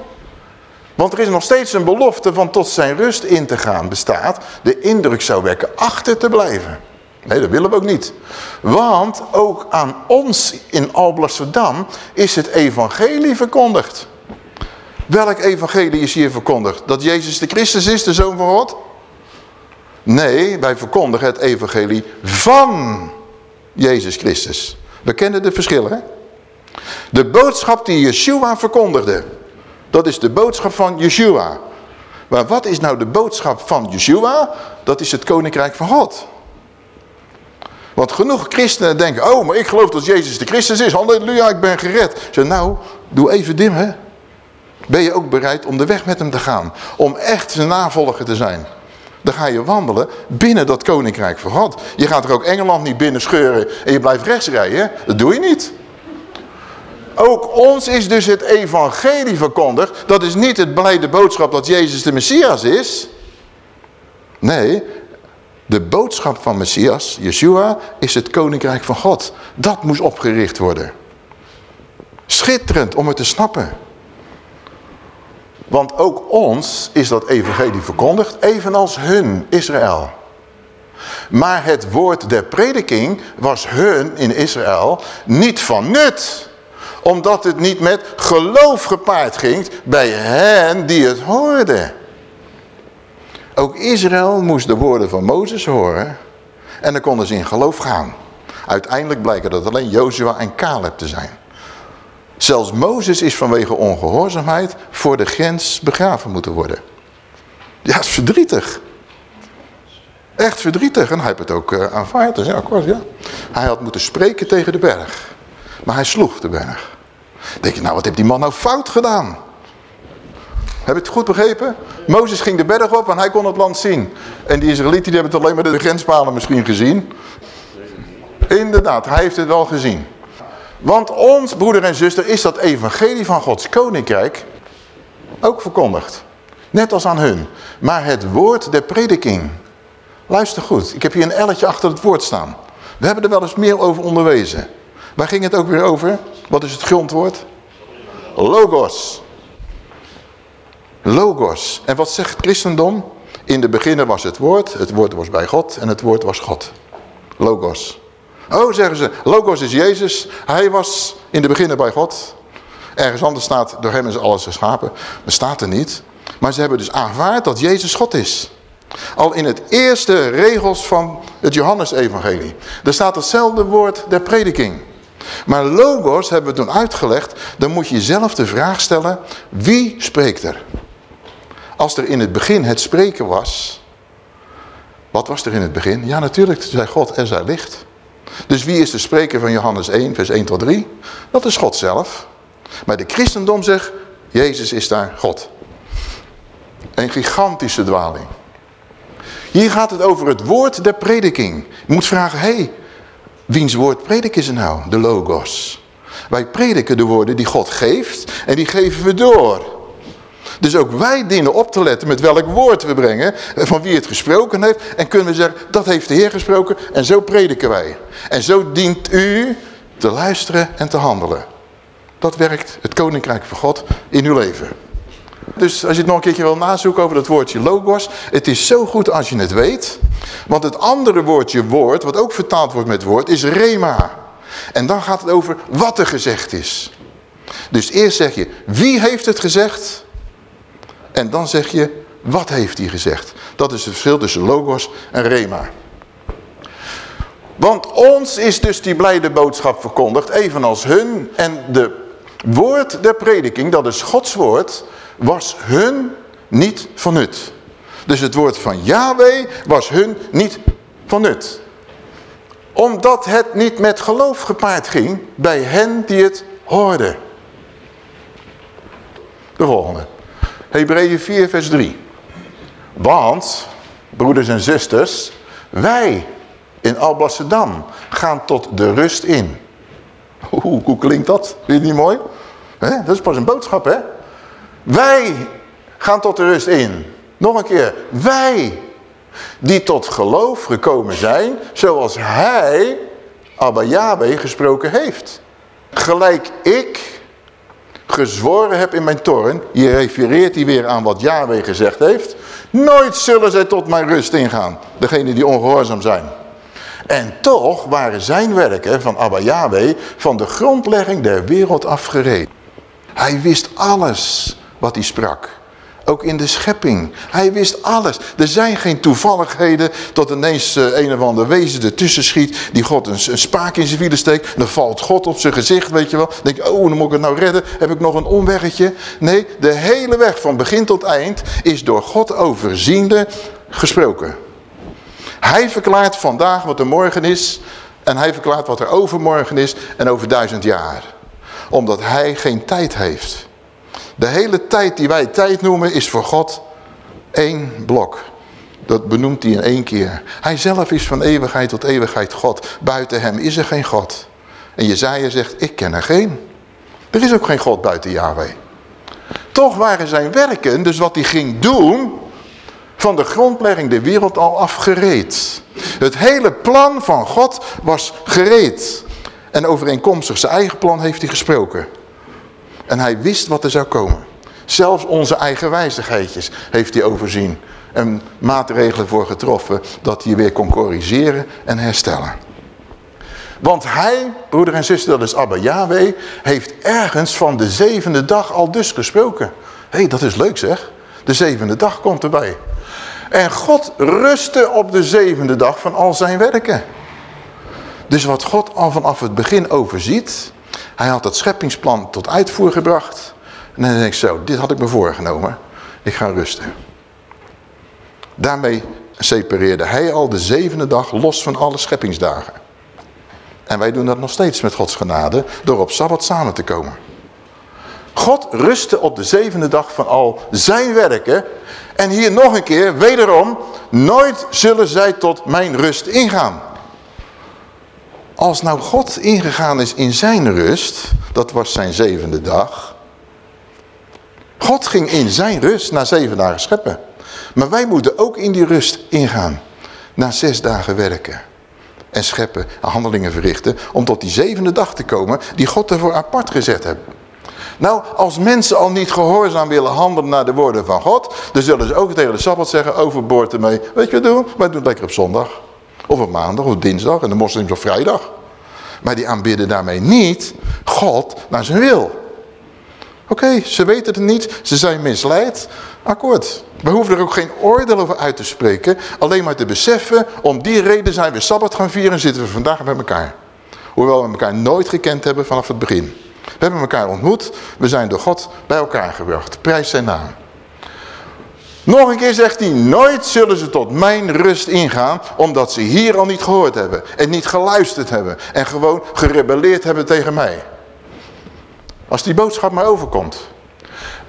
Want er is nog steeds een belofte van tot zijn rust in te gaan bestaat. De indruk zou wekken achter te blijven. Nee, dat willen we ook niet. Want ook aan ons in Alblasserdam is het evangelie verkondigd. Welk evangelie is hier verkondigd? Dat Jezus de Christus is, de Zoon van God? Nee, wij verkondigen het evangelie van Jezus Christus. We kennen de verschillen, hè? De boodschap die Yeshua verkondigde. Dat is de boodschap van Yeshua. Maar wat is nou de boodschap van Yeshua? Dat is het koninkrijk van God. Want genoeg christenen denken, oh, maar ik geloof dat Jezus de Christus is. Halleluja, ik ben gered. Zeg, nou, doe even dim, hè. Ben je ook bereid om de weg met hem te gaan? Om echt zijn navolger te zijn? Dan ga je wandelen binnen dat koninkrijk van God. Je gaat er ook Engeland niet binnen scheuren en je blijft rechts rijden. Dat doe je niet. Ook ons is dus het evangelie verkondigd. Dat is niet het blijde boodschap dat Jezus de Messias is. Nee, de boodschap van Messias, Yeshua, is het koninkrijk van God. Dat moest opgericht worden. Schitterend om het te snappen. Want ook ons is dat evangelie verkondigd, evenals hun, Israël. Maar het woord der prediking was hun in Israël niet van nut. Omdat het niet met geloof gepaard ging bij hen die het hoorden. Ook Israël moest de woorden van Mozes horen. En dan konden ze in geloof gaan. Uiteindelijk blijken dat alleen Jozua en Caleb te zijn. Zelfs Mozes is vanwege ongehoorzaamheid voor de grens begraven moeten worden. Ja, het is verdrietig. Echt verdrietig. En hij heeft het ook uh, aanvaard. Ja, kort, ja. Hij had moeten spreken tegen de berg. Maar hij sloeg de berg. Denk je, nou wat heeft die man nou fout gedaan? Heb je het goed begrepen? Mozes ging de berg op en hij kon het land zien. En die Israëlieten die hebben het alleen maar de grenspalen misschien gezien. Inderdaad, hij heeft het wel gezien. Want ons, broeder en zuster, is dat evangelie van Gods koninkrijk ook verkondigd. Net als aan hun. Maar het woord der prediking. Luister goed, ik heb hier een elletje achter het woord staan. We hebben er wel eens meer over onderwezen. Waar ging het ook weer over? Wat is het grondwoord? Logos. Logos. En wat zegt het christendom? In de beginnen was het woord, het woord was bij God en het woord was God. Logos. Oh, zeggen ze, Logos is Jezus. Hij was in de beginnen bij God. Ergens anders staat, door hem is alles geschapen. Dat staat er niet. Maar ze hebben dus aanvaard dat Jezus God is. Al in het eerste regels van het Johannesevangelie. Daar staat hetzelfde woord der prediking. Maar logos hebben we toen uitgelegd. Dan moet je zelf de vraag stellen. Wie spreekt er? Als er in het begin het spreken was. Wat was er in het begin? Ja natuurlijk, zei God er zij licht. Dus wie is de spreker van Johannes 1, vers 1 tot 3? Dat is God zelf. Maar de christendom zegt, Jezus is daar God. Een gigantische dwaling. Hier gaat het over het woord der prediking. Je moet vragen, hé, hey, wiens woord prediken ze nou? De logos. Wij prediken de woorden die God geeft en die geven we door. Dus ook wij dienen op te letten met welk woord we brengen, van wie het gesproken heeft. En kunnen we zeggen, dat heeft de Heer gesproken en zo prediken wij. En zo dient u te luisteren en te handelen. dat werkt het koninkrijk van God in uw leven. Dus als je het nog een keertje wil nazoeken over dat woordje logos. Het is zo goed als je het weet. Want het andere woordje woord, wat ook vertaald wordt met woord, is rema. En dan gaat het over wat er gezegd is. Dus eerst zeg je, wie heeft het gezegd? En dan zeg je, wat heeft hij gezegd? Dat is het verschil tussen logos en rema. Want ons is dus die blijde boodschap verkondigd, evenals hun. En de woord der prediking, dat is Gods woord, was hun niet van nut. Dus het woord van Yahweh was hun niet van nut. Omdat het niet met geloof gepaard ging bij hen die het hoorden. De volgende. Hebreeën 4 vers 3. Want, broeders en zusters, wij in Alblasserdam gaan tot de rust in. Hoe, hoe klinkt dat? Vind je het niet mooi? Dat is pas een boodschap, hè? Wij gaan tot de rust in. Nog een keer. Wij die tot geloof gekomen zijn, zoals hij, Abba Yahweh, gesproken heeft. Gelijk ik gezworen heb in mijn toren, hier refereert hij weer aan wat Yahweh gezegd heeft, nooit zullen zij tot mijn rust ingaan, degene die ongehoorzaam zijn. En toch waren zijn werken van Abba Yahweh van de grondlegging der wereld afgereed. Hij wist alles wat hij sprak. Ook in de schepping. Hij wist alles. Er zijn geen toevalligheden dat ineens uh, een of ander wezen ertussen schiet. Die God een, een spaak in zijn wielen steekt. Dan valt God op zijn gezicht, weet je wel. Dan denk je, oh, dan moet ik het nou redden. Heb ik nog een omweggetje? Nee, de hele weg van begin tot eind is door God overziende gesproken. Hij verklaart vandaag wat er morgen is. En hij verklaart wat er overmorgen is en over duizend jaar. Omdat hij geen tijd heeft. De hele tijd die wij tijd noemen is voor God één blok. Dat benoemt hij in één keer. Hij zelf is van eeuwigheid tot eeuwigheid God. Buiten hem is er geen God. En Jezaja zegt, ik ken er geen. Er is ook geen God buiten Yahweh. Toch waren zijn werken, dus wat hij ging doen, van de grondlegging de wereld al afgereed. Het hele plan van God was gereed. En overeenkomstig zijn eigen plan heeft hij gesproken. En hij wist wat er zou komen. Zelfs onze eigen wijzigheidjes heeft hij overzien. En maatregelen voor getroffen dat hij weer kon corrigeren en herstellen. Want hij, broeder en zuster, dat is Abba Yahweh, heeft ergens van de zevende dag al dus gesproken. Hé, hey, dat is leuk zeg. De zevende dag komt erbij. En God rustte op de zevende dag van al zijn werken. Dus wat God al vanaf het begin overziet, hij had het scheppingsplan tot uitvoer gebracht. En dan denk ik zo, dit had ik me voorgenomen. Ik ga rusten. Daarmee separeerde hij al de zevende dag los van alle scheppingsdagen. En wij doen dat nog steeds met Gods genade door op Sabbat samen te komen. God rustte op de zevende dag van al zijn werken. En hier nog een keer, wederom, nooit zullen zij tot mijn rust ingaan. Als nou God ingegaan is in zijn rust, dat was zijn zevende dag. God ging in zijn rust na zeven dagen scheppen. Maar wij moeten ook in die rust ingaan. Na zes dagen werken. En scheppen, handelingen verrichten. Om tot die zevende dag te komen die God ervoor apart gezet heeft. Nou, als mensen al niet gehoorzaam willen handelen naar de woorden van God. Dan zullen ze ook tegen de Sabbat zeggen, overboord ermee. Weet je wat doen? Wij doen het lekker op zondag. Of op maandag of dinsdag en de moslims op vrijdag. Maar die aanbidden daarmee niet God naar zijn wil. Oké, ze weten het niet, ze zijn misleid. Akkoord. We hoeven er ook geen oordeel over uit te spreken. Alleen maar te beseffen, om die reden zijn we Sabbat gaan vieren en zitten we vandaag bij elkaar. Hoewel we elkaar nooit gekend hebben vanaf het begin. We hebben elkaar ontmoet, we zijn door God bij elkaar gebracht. Prijs zijn naam. Nog een keer zegt hij, nooit zullen ze tot mijn rust ingaan, omdat ze hier al niet gehoord hebben en niet geluisterd hebben en gewoon gerebelleerd hebben tegen mij. Als die boodschap maar overkomt.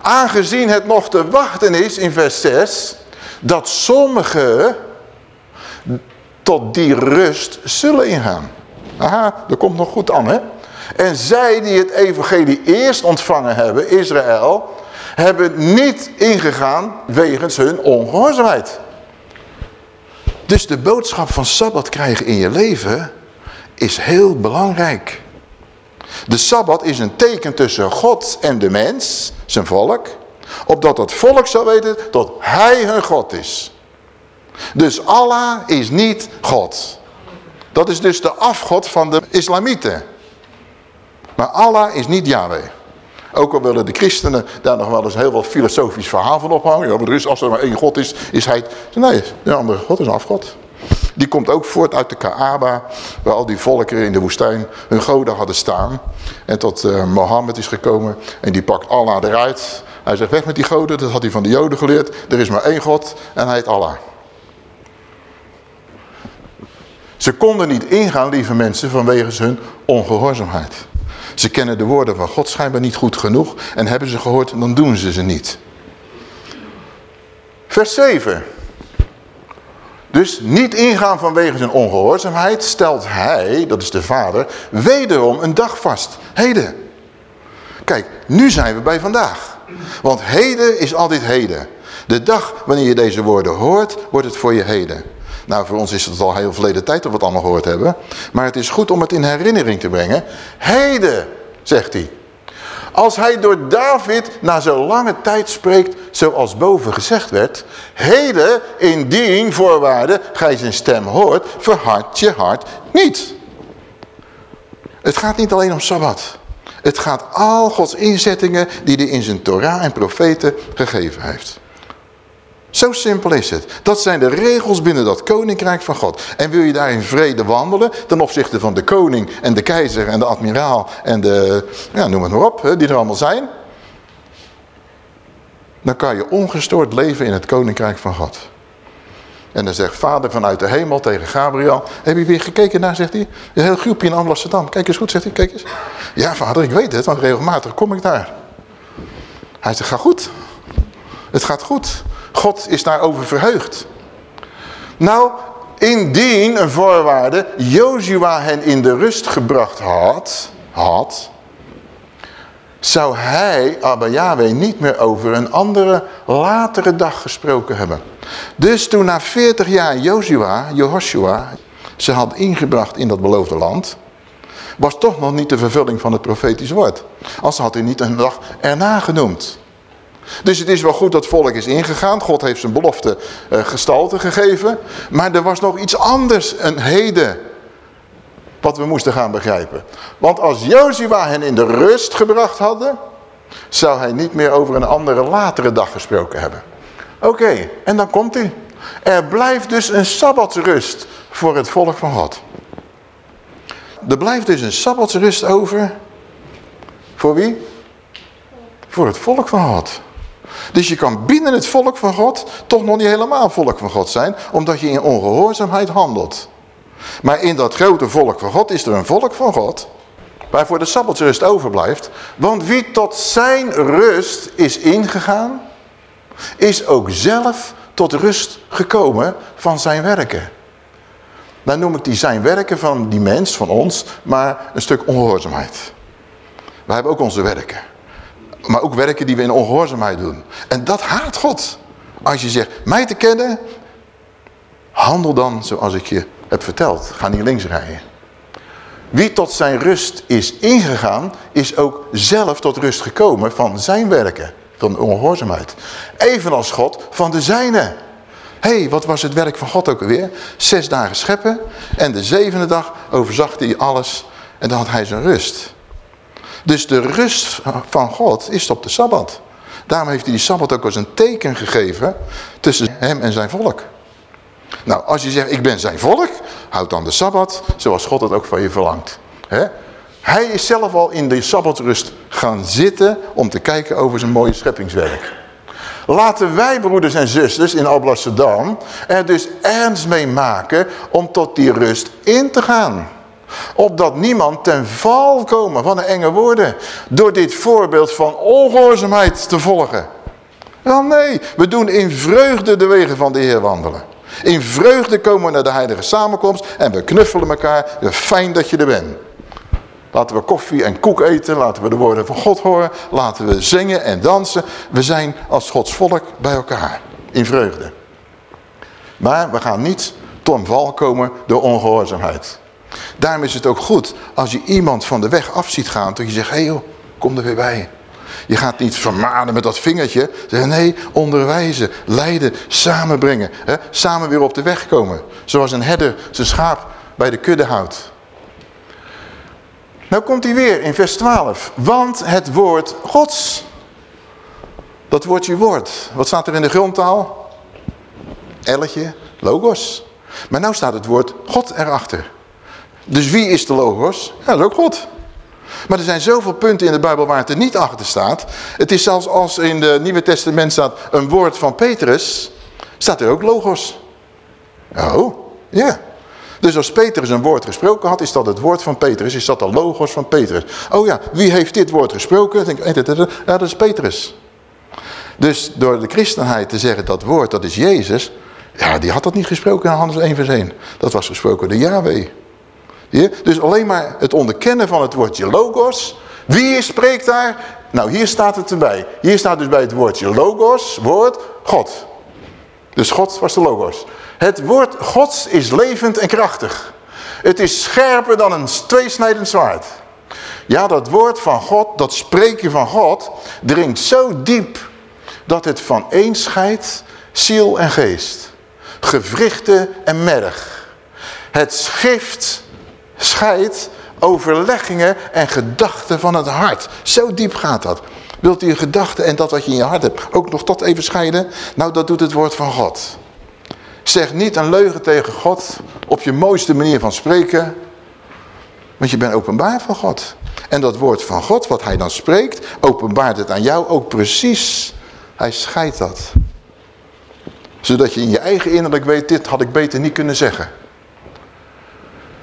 Aangezien het nog te wachten is in vers 6, dat sommigen tot die rust zullen ingaan. Aha, dat komt nog goed aan hè. En zij die het evangelie eerst ontvangen hebben, Israël, hebben niet ingegaan wegens hun ongehoorzaamheid. Dus de boodschap van Sabbat krijgen in je leven is heel belangrijk. De Sabbat is een teken tussen God en de mens, zijn volk. Opdat het volk zou weten dat hij hun God is. Dus Allah is niet God. Dat is dus de afgod van de islamieten. Maar Allah is niet Yahweh. Ook al willen de christenen daar nog wel eens heel wat filosofisch verhaal van ophangen. Ja, maar als er maar één God is, is hij... Nee, de andere God is een afgod. Die komt ook voort uit de Kaaba, waar al die volkeren in de woestijn hun goden hadden staan. En tot uh, Mohammed is gekomen en die pakt Allah eruit. Hij zegt weg met die goden, dat had hij van de joden geleerd. Er is maar één God en hij heet Allah. Ze konden niet ingaan, lieve mensen, vanwege hun ongehoorzaamheid. Ze kennen de woorden van God schijnbaar niet goed genoeg en hebben ze gehoord, dan doen ze ze niet. Vers 7. Dus niet ingaan vanwege zijn ongehoorzaamheid stelt hij, dat is de vader, wederom een dag vast. Heden. Kijk, nu zijn we bij vandaag. Want heden is altijd heden. De dag wanneer je deze woorden hoort, wordt het voor je heden. Nou, voor ons is het al heel verleden tijd dat we het allemaal gehoord hebben. Maar het is goed om het in herinnering te brengen. Heden, zegt hij. Als hij door David na zo'n lange tijd spreekt, zoals boven gezegd werd. Heden, indien voorwaarde gij zijn stem hoort, verhard je hart niet. Het gaat niet alleen om Sabbat. Het gaat al Gods inzettingen die hij in zijn Torah en profeten gegeven heeft. Zo simpel is het. Dat zijn de regels binnen dat koninkrijk van God. En wil je daar in vrede wandelen ten opzichte van de koning en de keizer en de admiraal en de, ja, noem het maar op, die er allemaal zijn. Dan kan je ongestoord leven in het koninkrijk van God. En dan zegt vader vanuit de hemel tegen Gabriel. Heb je weer gekeken naar, zegt hij. Een heel groepje in Amsterdam. Kijk eens goed, zegt hij. Kijk eens. Ja vader, ik weet het, want regelmatig kom ik daar. Hij zegt, ga goed. Het gaat goed. God is daarover verheugd. Nou, indien een voorwaarde Jozua hen in de rust gebracht had, had zou hij, Abba Yahweh, niet meer over een andere, latere dag gesproken hebben. Dus toen na 40 jaar Jozua, Jehoshua, ze had ingebracht in dat beloofde land, was toch nog niet de vervulling van het profetisch woord. Als had hij niet een dag erna genoemd. Dus het is wel goed dat volk is ingegaan. God heeft zijn belofte uh, gestalte gegeven. Maar er was nog iets anders, een heden, wat we moesten gaan begrijpen. Want als Jozua hen in de rust gebracht hadden, zou hij niet meer over een andere latere dag gesproken hebben. Oké, en dan komt hij. Er blijft dus een sabbatsrust voor het volk van God. Er blijft dus een sabbatsrust over. Voor wie? Voor het volk van God. Dus je kan binnen het volk van God toch nog niet helemaal volk van God zijn, omdat je in ongehoorzaamheid handelt. Maar in dat grote volk van God is er een volk van God, waarvoor de Sabbatsrust overblijft. Want wie tot zijn rust is ingegaan, is ook zelf tot rust gekomen van zijn werken. Dan noem ik die zijn werken van die mens, van ons, maar een stuk ongehoorzaamheid. Wij hebben ook onze werken. Maar ook werken die we in ongehoorzaamheid doen. En dat haat God. Als je zegt, mij te kennen, handel dan zoals ik je heb verteld. Ga niet links rijden. Wie tot zijn rust is ingegaan, is ook zelf tot rust gekomen van zijn werken. Van ongehoorzaamheid. Evenals God van de zijne. Hé, hey, wat was het werk van God ook alweer? Zes dagen scheppen en de zevende dag overzag hij alles en dan had hij zijn rust. Dus de rust van God is op de Sabbat. Daarom heeft hij die Sabbat ook als een teken gegeven tussen hem en zijn volk. Nou, als je zegt, ik ben zijn volk, houd dan de Sabbat zoals God het ook van je verlangt. Hij is zelf al in de Sabbatrust gaan zitten om te kijken over zijn mooie scheppingswerk. Laten wij, broeders en zusters in Alblasserdam, er dus ernst mee maken om tot die rust in te gaan. Opdat niemand ten val komen van de enge woorden. Door dit voorbeeld van ongehoorzaamheid te volgen. Wel nee, we doen in vreugde de wegen van de Heer wandelen. In vreugde komen we naar de heilige samenkomst en we knuffelen elkaar. Fijn dat je er bent. Laten we koffie en koek eten, laten we de woorden van God horen, laten we zingen en dansen. We zijn als Gods volk bij elkaar, in vreugde. Maar we gaan niet ten val komen door ongehoorzaamheid. Daarom is het ook goed als je iemand van de weg af ziet gaan. Dat je zegt, hé hey kom er weer bij. Je gaat niet vermanen met dat vingertje. Zeggen nee, onderwijzen, leiden, samenbrengen. Hè? Samen weer op de weg komen. Zoals een herder zijn schaap bij de kudde houdt. Nou komt hij weer in vers 12. Want het woord gods. Dat woordje woord. Wat staat er in de grondtaal? Elletje, logos. Maar nou staat het woord God erachter. Dus wie is de logos? Ja, dat is ook God. Maar er zijn zoveel punten in de Bijbel waar het er niet achter staat. Het is zelfs als in het Nieuwe Testament staat een woord van Petrus, staat er ook logos. Oh, ja. Dus als Petrus een woord gesproken had, is dat het woord van Petrus, is dat de logos van Petrus. Oh ja, wie heeft dit woord gesproken? Denk, ja, dat is Petrus. Dus door de christenheid te zeggen dat woord, dat is Jezus, ja, die had dat niet gesproken in Hannes 1 vers 1. Dat was gesproken door Yahweh. Dus alleen maar het onderkennen van het woordje logos. Wie spreekt daar? Nou, hier staat het erbij. Hier staat dus bij het woordje logos, woord, God. Dus God was de logos. Het woord gods is levend en krachtig. Het is scherper dan een tweesnijdend zwaard. Ja, dat woord van God, dat spreken van God, dringt zo diep dat het van één scheidt ziel en geest. Gewrichten en merg. Het schrift scheidt overleggingen en gedachten van het hart. Zo diep gaat dat. Wilt u je gedachten en dat wat je in je hart hebt ook nog tot even scheiden? Nou, dat doet het woord van God. Zeg niet een leugen tegen God op je mooiste manier van spreken. Want je bent openbaar van God. En dat woord van God, wat hij dan spreekt, openbaart het aan jou ook precies. Hij scheidt dat. Zodat je in je eigen innerlijk weet, dit had ik beter niet kunnen zeggen.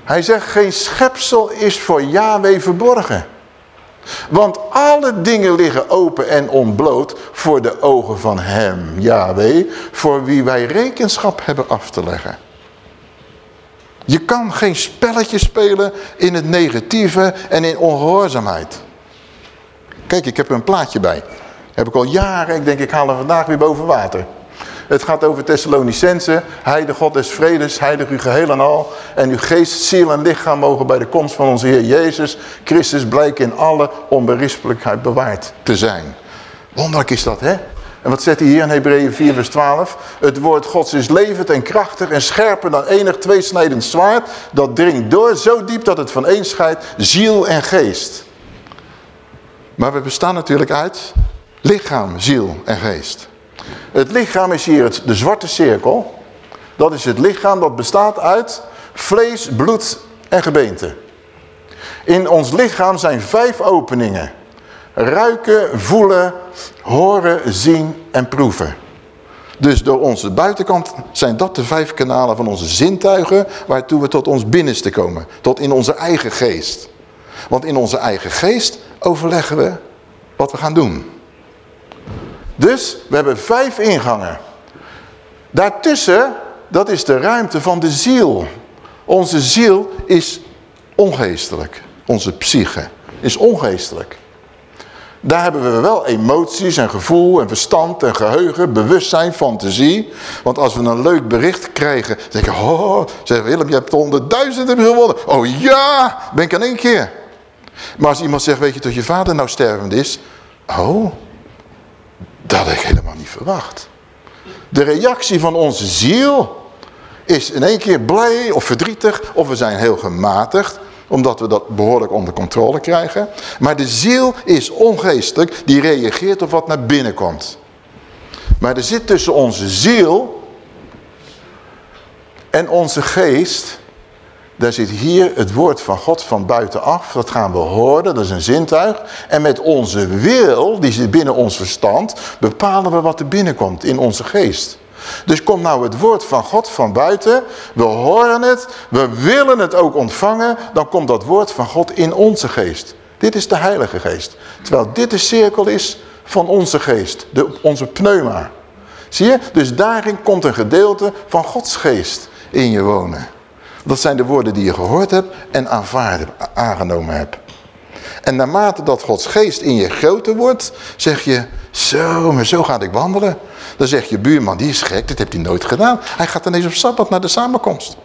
Hij zegt, geen schepsel is voor Yahweh verborgen. Want alle dingen liggen open en ontbloot voor de ogen van hem, Yahweh, voor wie wij rekenschap hebben af te leggen. Je kan geen spelletje spelen in het negatieve en in ongehoorzaamheid. Kijk, ik heb er een plaatje bij. Heb ik al jaren, ik denk ik haal hem vandaag weer boven water. Het gaat over Thessalonicense. Hij de God des vredes, heilig u geheel en al. En uw geest, ziel en lichaam mogen bij de komst van onze Heer Jezus Christus blijken in alle onberispelijkheid bewaard te zijn. Wonderlijk is dat, hè? En wat zet hij hier in Hebreeën 4 vers 12? Het woord Gods is levend en krachtig en scherper dan enig tweesnijdend zwaard. Dat dringt door zo diep dat het van een scheidt ziel en geest. Maar we bestaan natuurlijk uit lichaam, ziel en geest. Het lichaam is hier het, de zwarte cirkel. Dat is het lichaam dat bestaat uit vlees, bloed en gebeente. In ons lichaam zijn vijf openingen. Ruiken, voelen, horen, zien en proeven. Dus door onze buitenkant zijn dat de vijf kanalen van onze zintuigen... waartoe we tot ons binnenste komen. Tot in onze eigen geest. Want in onze eigen geest overleggen we wat we gaan doen. Dus we hebben vijf ingangen. Daartussen, dat is de ruimte van de ziel. Onze ziel is ongeestelijk. Onze psyche is ongeestelijk. Daar hebben we wel emoties en gevoel en verstand en geheugen, bewustzijn, fantasie. Want als we een leuk bericht krijgen, dan denk ik, oh, zeg Willem, je hebt honderdduizenden gewonnen. Oh ja, ben ik aan één keer. Maar als iemand zegt, weet je dat je vader nou stervend is? Oh, dat had ik helemaal niet verwacht. De reactie van onze ziel is in één keer blij of verdrietig of we zijn heel gematigd omdat we dat behoorlijk onder controle krijgen. Maar de ziel is ongeestelijk, die reageert op wat naar binnen komt. Maar er zit tussen onze ziel en onze geest daar zit hier het woord van God van buitenaf. Dat gaan we horen, dat is een zintuig. En met onze wil, die zit binnen ons verstand, bepalen we wat er binnenkomt in onze geest. Dus komt nou het woord van God van buiten, we horen het, we willen het ook ontvangen, dan komt dat woord van God in onze geest. Dit is de heilige geest. Terwijl dit de cirkel is van onze geest, de, onze pneuma. Zie je? Dus daarin komt een gedeelte van Gods geest in je wonen. Dat zijn de woorden die je gehoord hebt en aanvaard aangenomen hebt. En naarmate dat Gods geest in je groter wordt, zeg je, zo, maar zo ga ik wandelen. Dan zeg je buurman, die is gek, dat heeft hij nooit gedaan. Hij gaat ineens op Sabbat naar de samenkomst.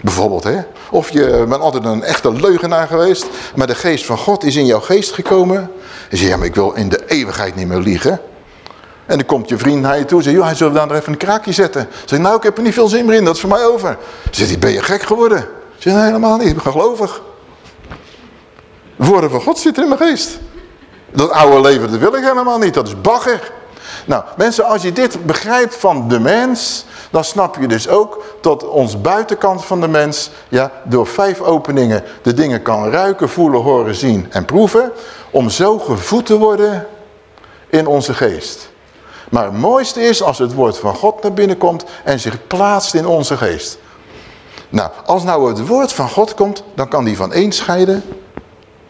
Bijvoorbeeld, hè? Of je bent altijd een echte leugenaar geweest, maar de geest van God is in jouw geest gekomen. En je ja, maar ik wil in de eeuwigheid niet meer liegen. En dan komt je vriend naar je toe en zegt, joh, hij zullen daar nog even een kraakje zetten. Zeg nou, ik heb er niet veel zin meer in, dat is voor mij over. Zegt hij, ben je gek geworden? Zeg helemaal niet, ik ben gelovig. De woorden van God zitten in mijn geest. Dat oude leven, dat wil ik helemaal niet, dat is bagger. Nou, mensen, als je dit begrijpt van de mens, dan snap je dus ook dat ons buitenkant van de mens, ja, door vijf openingen de dingen kan ruiken, voelen, horen, zien en proeven, om zo gevoed te worden in onze geest. Maar het mooiste is als het woord van God naar binnen komt en zich plaatst in onze geest. Nou, als nou het woord van God komt, dan kan die van één scheiden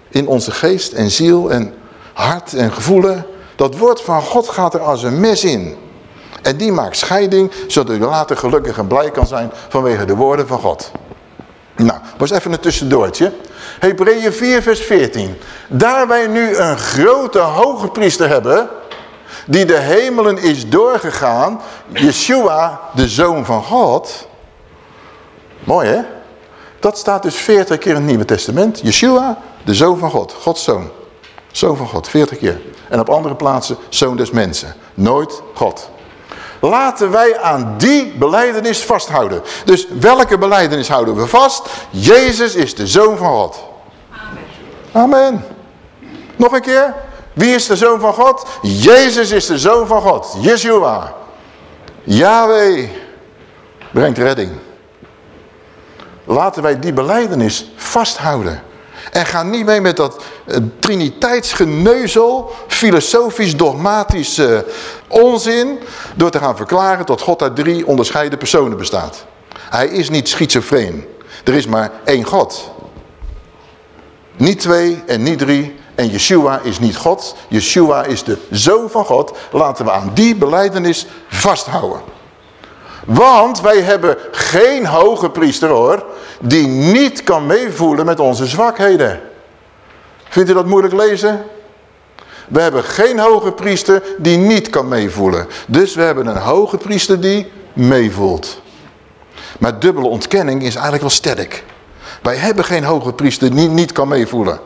in onze geest en ziel en hart en gevoelen. Dat woord van God gaat er als een mes in. En die maakt scheiding, zodat u later gelukkig en blij kan zijn vanwege de woorden van God. Nou, was even een tussendoortje. Hebreeën 4 vers 14. Daar wij nu een grote hoge priester hebben, die de hemelen is doorgegaan, Yeshua, de Zoon van God. Mooi hè? Dat staat dus 40 keer in het Nieuwe Testament. Yeshua, de Zoon van God, Gods Zoon. Zoon van God, 40 keer. En op andere plaatsen, Zoon des mensen. Nooit God. Laten wij aan die beleidenis vasthouden. Dus welke beleidenis houden we vast? Jezus is de Zoon van God. Amen. Amen. Nog een keer. Wie is de Zoon van God? Jezus is de Zoon van God. Yeshua. Yahweh brengt redding. Laten wij die beleidenis vasthouden. En ga niet mee met dat uh, triniteitsgeneuzel, filosofisch, dogmatisch uh, onzin, door te gaan verklaren dat God uit drie onderscheiden personen bestaat. Hij is niet schizofreen. Er is maar één God. Niet twee en niet drie. En Yeshua is niet God. Yeshua is de Zoon van God. Laten we aan die beleidenis vasthouden. Want wij hebben geen hoge priester hoor, die niet kan meevoelen met onze zwakheden. Vindt u dat moeilijk lezen? We hebben geen hoge priester die niet kan meevoelen. Dus we hebben een hoge priester die meevoelt. Maar dubbele ontkenning is eigenlijk wel sterk. Wij hebben geen hoge priester die niet kan meevoelen.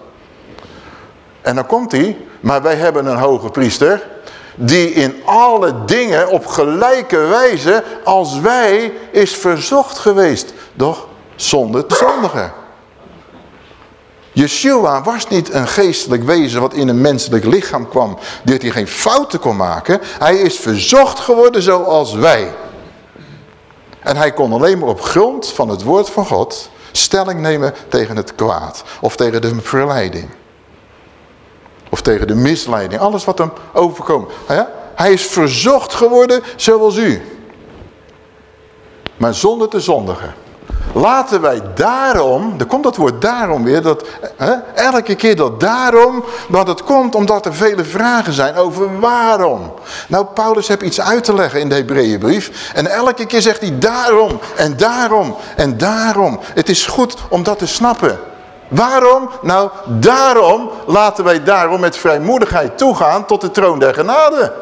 En dan komt hij, maar wij hebben een hoge priester die in alle dingen op gelijke wijze als wij is verzocht geweest. Doch zonder te zondigen. Yeshua was niet een geestelijk wezen wat in een menselijk lichaam kwam, dat hij geen fouten kon maken. Hij is verzocht geworden zoals wij. En hij kon alleen maar op grond van het woord van God stelling nemen tegen het kwaad of tegen de verleiding. Of tegen de misleiding. Alles wat hem overkomt. Ja? Hij is verzocht geworden zoals u. Maar zonder te zondigen. Laten wij daarom, er komt dat woord daarom weer, dat, hè, elke keer dat daarom, dat het komt omdat er vele vragen zijn over waarom. Nou, Paulus heeft iets uit te leggen in de Hebreeënbrief en elke keer zegt hij daarom en daarom en daarom. Het is goed om dat te snappen. Waarom? Nou, daarom laten wij daarom met vrijmoedigheid toegaan tot de troon der genade.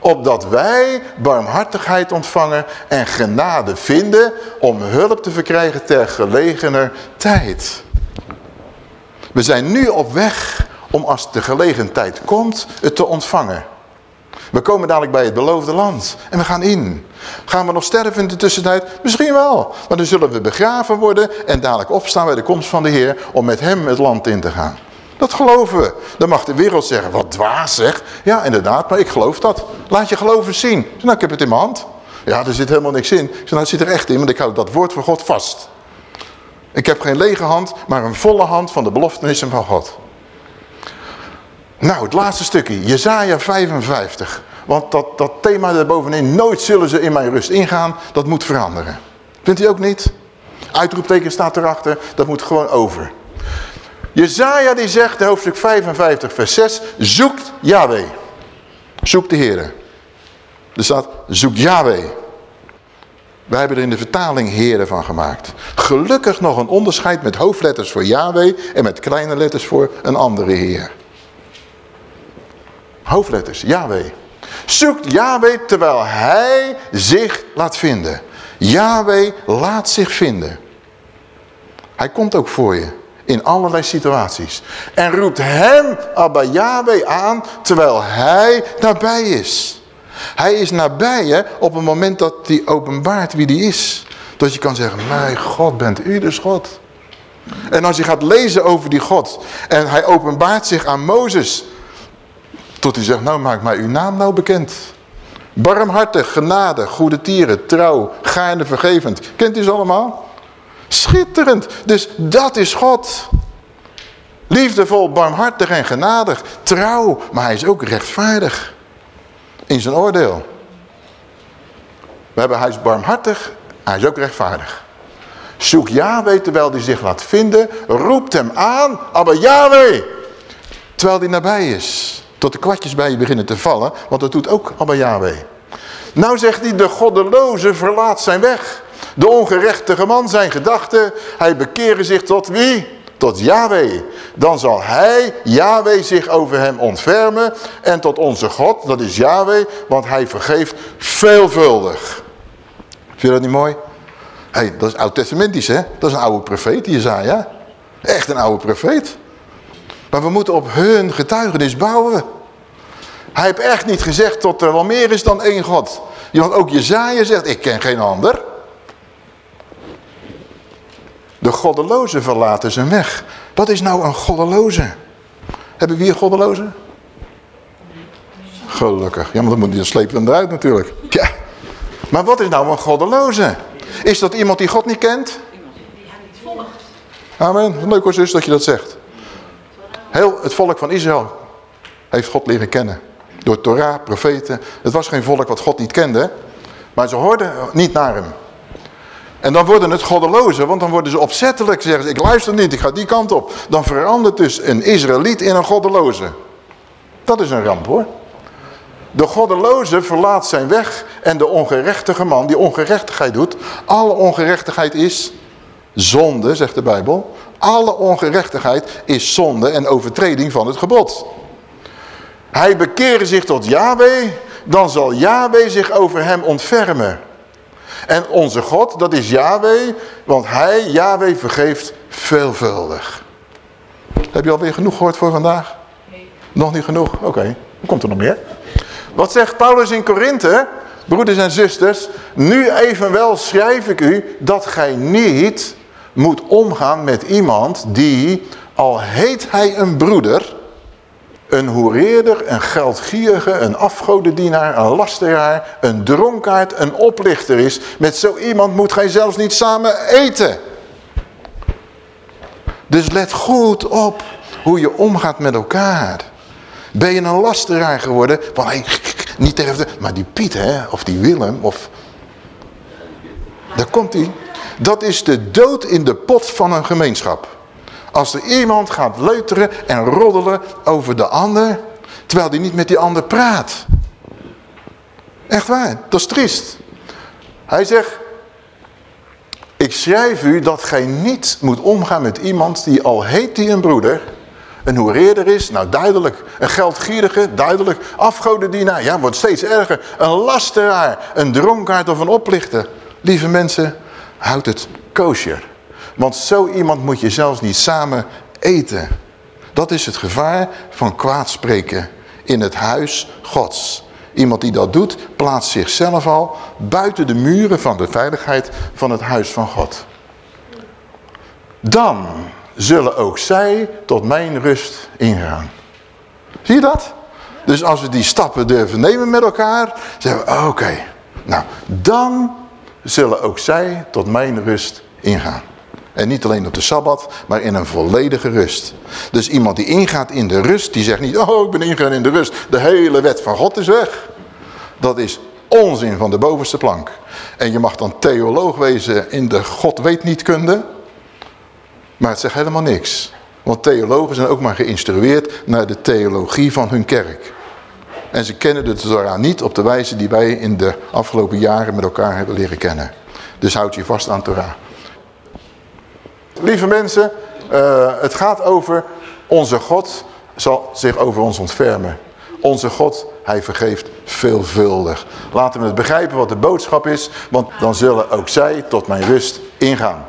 Opdat wij barmhartigheid ontvangen en genade vinden om hulp te verkrijgen ter gelegener tijd. We zijn nu op weg om als de gelegenheid komt het te ontvangen. We komen dadelijk bij het beloofde land en we gaan in. Gaan we nog sterven in de tussentijd? Misschien wel. Maar dan zullen we begraven worden en dadelijk opstaan bij de komst van de Heer om met hem het land in te gaan. Dat geloven we. Dan mag de wereld zeggen, wat dwaas zeg. Ja, inderdaad, maar ik geloof dat. Laat je geloven zien. Nou, ik heb het in mijn hand. Ja, er zit helemaal niks in. Ik nou, het zit er echt in, want ik hou dat woord van God vast. Ik heb geen lege hand, maar een volle hand van de beloftenissen van God. Nou, het laatste stukje. Jezaja 55. Want dat, dat thema daarbovenin, nooit zullen ze in mijn rust ingaan, dat moet veranderen. Vindt u ook niet? Uitroepteken staat erachter, dat moet gewoon over. Jezaja die zegt hoofdstuk 55 vers 6, zoekt Yahweh. Zoek de Heer. Er staat, zoek Yahweh. Wij hebben er in de vertaling heren van gemaakt. Gelukkig nog een onderscheid met hoofdletters voor Yahweh en met kleine letters voor een andere heer. Hoofdletters, Yahweh. Zoekt Yahweh terwijl hij zich laat vinden. Yahweh laat zich vinden. Hij komt ook voor je. In allerlei situaties. En roept hem, Abba Yahweh, aan terwijl hij nabij is. Hij is nabij je op het moment dat hij openbaart wie die is. Dat je kan zeggen, mijn God, bent u dus God. En als je gaat lezen over die God en hij openbaart zich aan Mozes. Tot hij zegt, nou maak mij uw naam nou bekend. Barmhartig, genade, goede tieren, trouw, gaarne vergevend. Kent u ze allemaal? Schitterend. Dus dat is God. Liefdevol, barmhartig en genadig. Trouw, maar hij is ook rechtvaardig. In zijn oordeel. We hebben, hij is barmhartig, hij is ook rechtvaardig. Zoek Yahweh terwijl hij zich laat vinden. Roept hem aan, aber Yahweh. Terwijl hij nabij is. Tot de kwartjes bij je beginnen te vallen. Want dat doet ook Abba Yahweh. Nou zegt hij, de goddeloze verlaat zijn weg. De ongerechtige man zijn gedachten. Hij bekeren zich tot wie? Tot Yahweh. Dan zal hij, Yahweh, zich over hem ontfermen. En tot onze God, dat is Yahweh. Want hij vergeeft veelvuldig. Vind je dat niet mooi? Hey, dat is oud-testamentisch, hè? Dat is een oude profeet, Jezaja. Echt een oude profeet. Maar we moeten op hun getuigenis bouwen. Hij heeft echt niet gezegd dat er wel meer is dan één God. Want ook Jezaja zegt, ik ken geen ander. De goddeloze verlaten zijn weg. Wat is nou een goddeloze? Hebben we hier goddeloze? Gelukkig. Ja, maar dan, moet, dan slepen eruit natuurlijk. Ja. Maar wat is nou een goddeloze? Is dat iemand die God niet kent? Iemand die hij niet volgt. Amen. Leuk hoor zus dat je dat zegt. Heel het volk van Israël heeft God leren kennen. Door Torah, profeten. Het was geen volk wat God niet kende. Maar ze hoorden niet naar hem. En dan worden het goddelozen, want dan worden ze opzettelijk. Zeggen ze, ik luister niet, ik ga die kant op. Dan verandert dus een Israëliet in een goddeloze. Dat is een ramp hoor. De goddeloze verlaat zijn weg en de ongerechtige man die ongerechtigheid doet. Alle ongerechtigheid is zonde, zegt de Bijbel. Alle ongerechtigheid is zonde en overtreding van het gebod. Hij bekeerde zich tot Yahweh, dan zal Yahweh zich over hem ontfermen. En onze God, dat is Yahweh, want hij, Yahweh, vergeeft veelvuldig. Heb je alweer genoeg gehoord voor vandaag? Nee. Nog niet genoeg? Oké, okay. komt er nog meer? Wat zegt Paulus in Korinthe? Broeders en zusters, nu evenwel schrijf ik u dat gij niet moet omgaan met iemand die, al heet hij een broeder, een hoereerder, een geldgierige, een afgodendienaar, een lasteraar, een dronkaard, een oplichter is. Met zo iemand moet gij zelfs niet samen eten. Dus let goed op hoe je omgaat met elkaar. Ben je een lasteraar geworden? Van, hey, niet tegen de, maar die Piet, hè, of die Willem, of... Daar komt hij. Dat is de dood in de pot van een gemeenschap. Als er iemand gaat leuteren en roddelen over de ander, terwijl die niet met die ander praat. Echt waar, dat is triest. Hij zegt, ik schrijf u dat gij niet moet omgaan met iemand die al heet die een broeder, een hoereerder is, nou duidelijk. Een geldgierige, duidelijk. Afgodendienaar, ja, wordt steeds erger. Een lasteraar, een dronkaard of een oplichter. Lieve mensen, houd het kosher. Want zo iemand moet je zelfs niet samen eten. Dat is het gevaar van kwaadspreken in het huis gods. Iemand die dat doet, plaatst zichzelf al buiten de muren van de veiligheid van het huis van God. Dan zullen ook zij tot mijn rust ingaan. Zie je dat? Dus als we die stappen durven nemen met elkaar, zeggen we, oké, nou, dan zullen ook zij tot mijn rust ingaan. En niet alleen op de Sabbat, maar in een volledige rust. Dus iemand die ingaat in de rust, die zegt niet, oh ik ben ingegaan in de rust. De hele wet van God is weg. Dat is onzin van de bovenste plank. En je mag dan theoloog wezen in de God weet niet kunde. Maar het zegt helemaal niks. Want theologen zijn ook maar geïnstrueerd naar de theologie van hun kerk. En ze kennen de Torah niet op de wijze die wij in de afgelopen jaren met elkaar hebben leren kennen. Dus houd je vast aan Torah. Lieve mensen, uh, het gaat over onze God zal zich over ons ontfermen. Onze God, hij vergeeft veelvuldig. Laten we het begrijpen wat de boodschap is, want dan zullen ook zij tot mijn rust ingaan.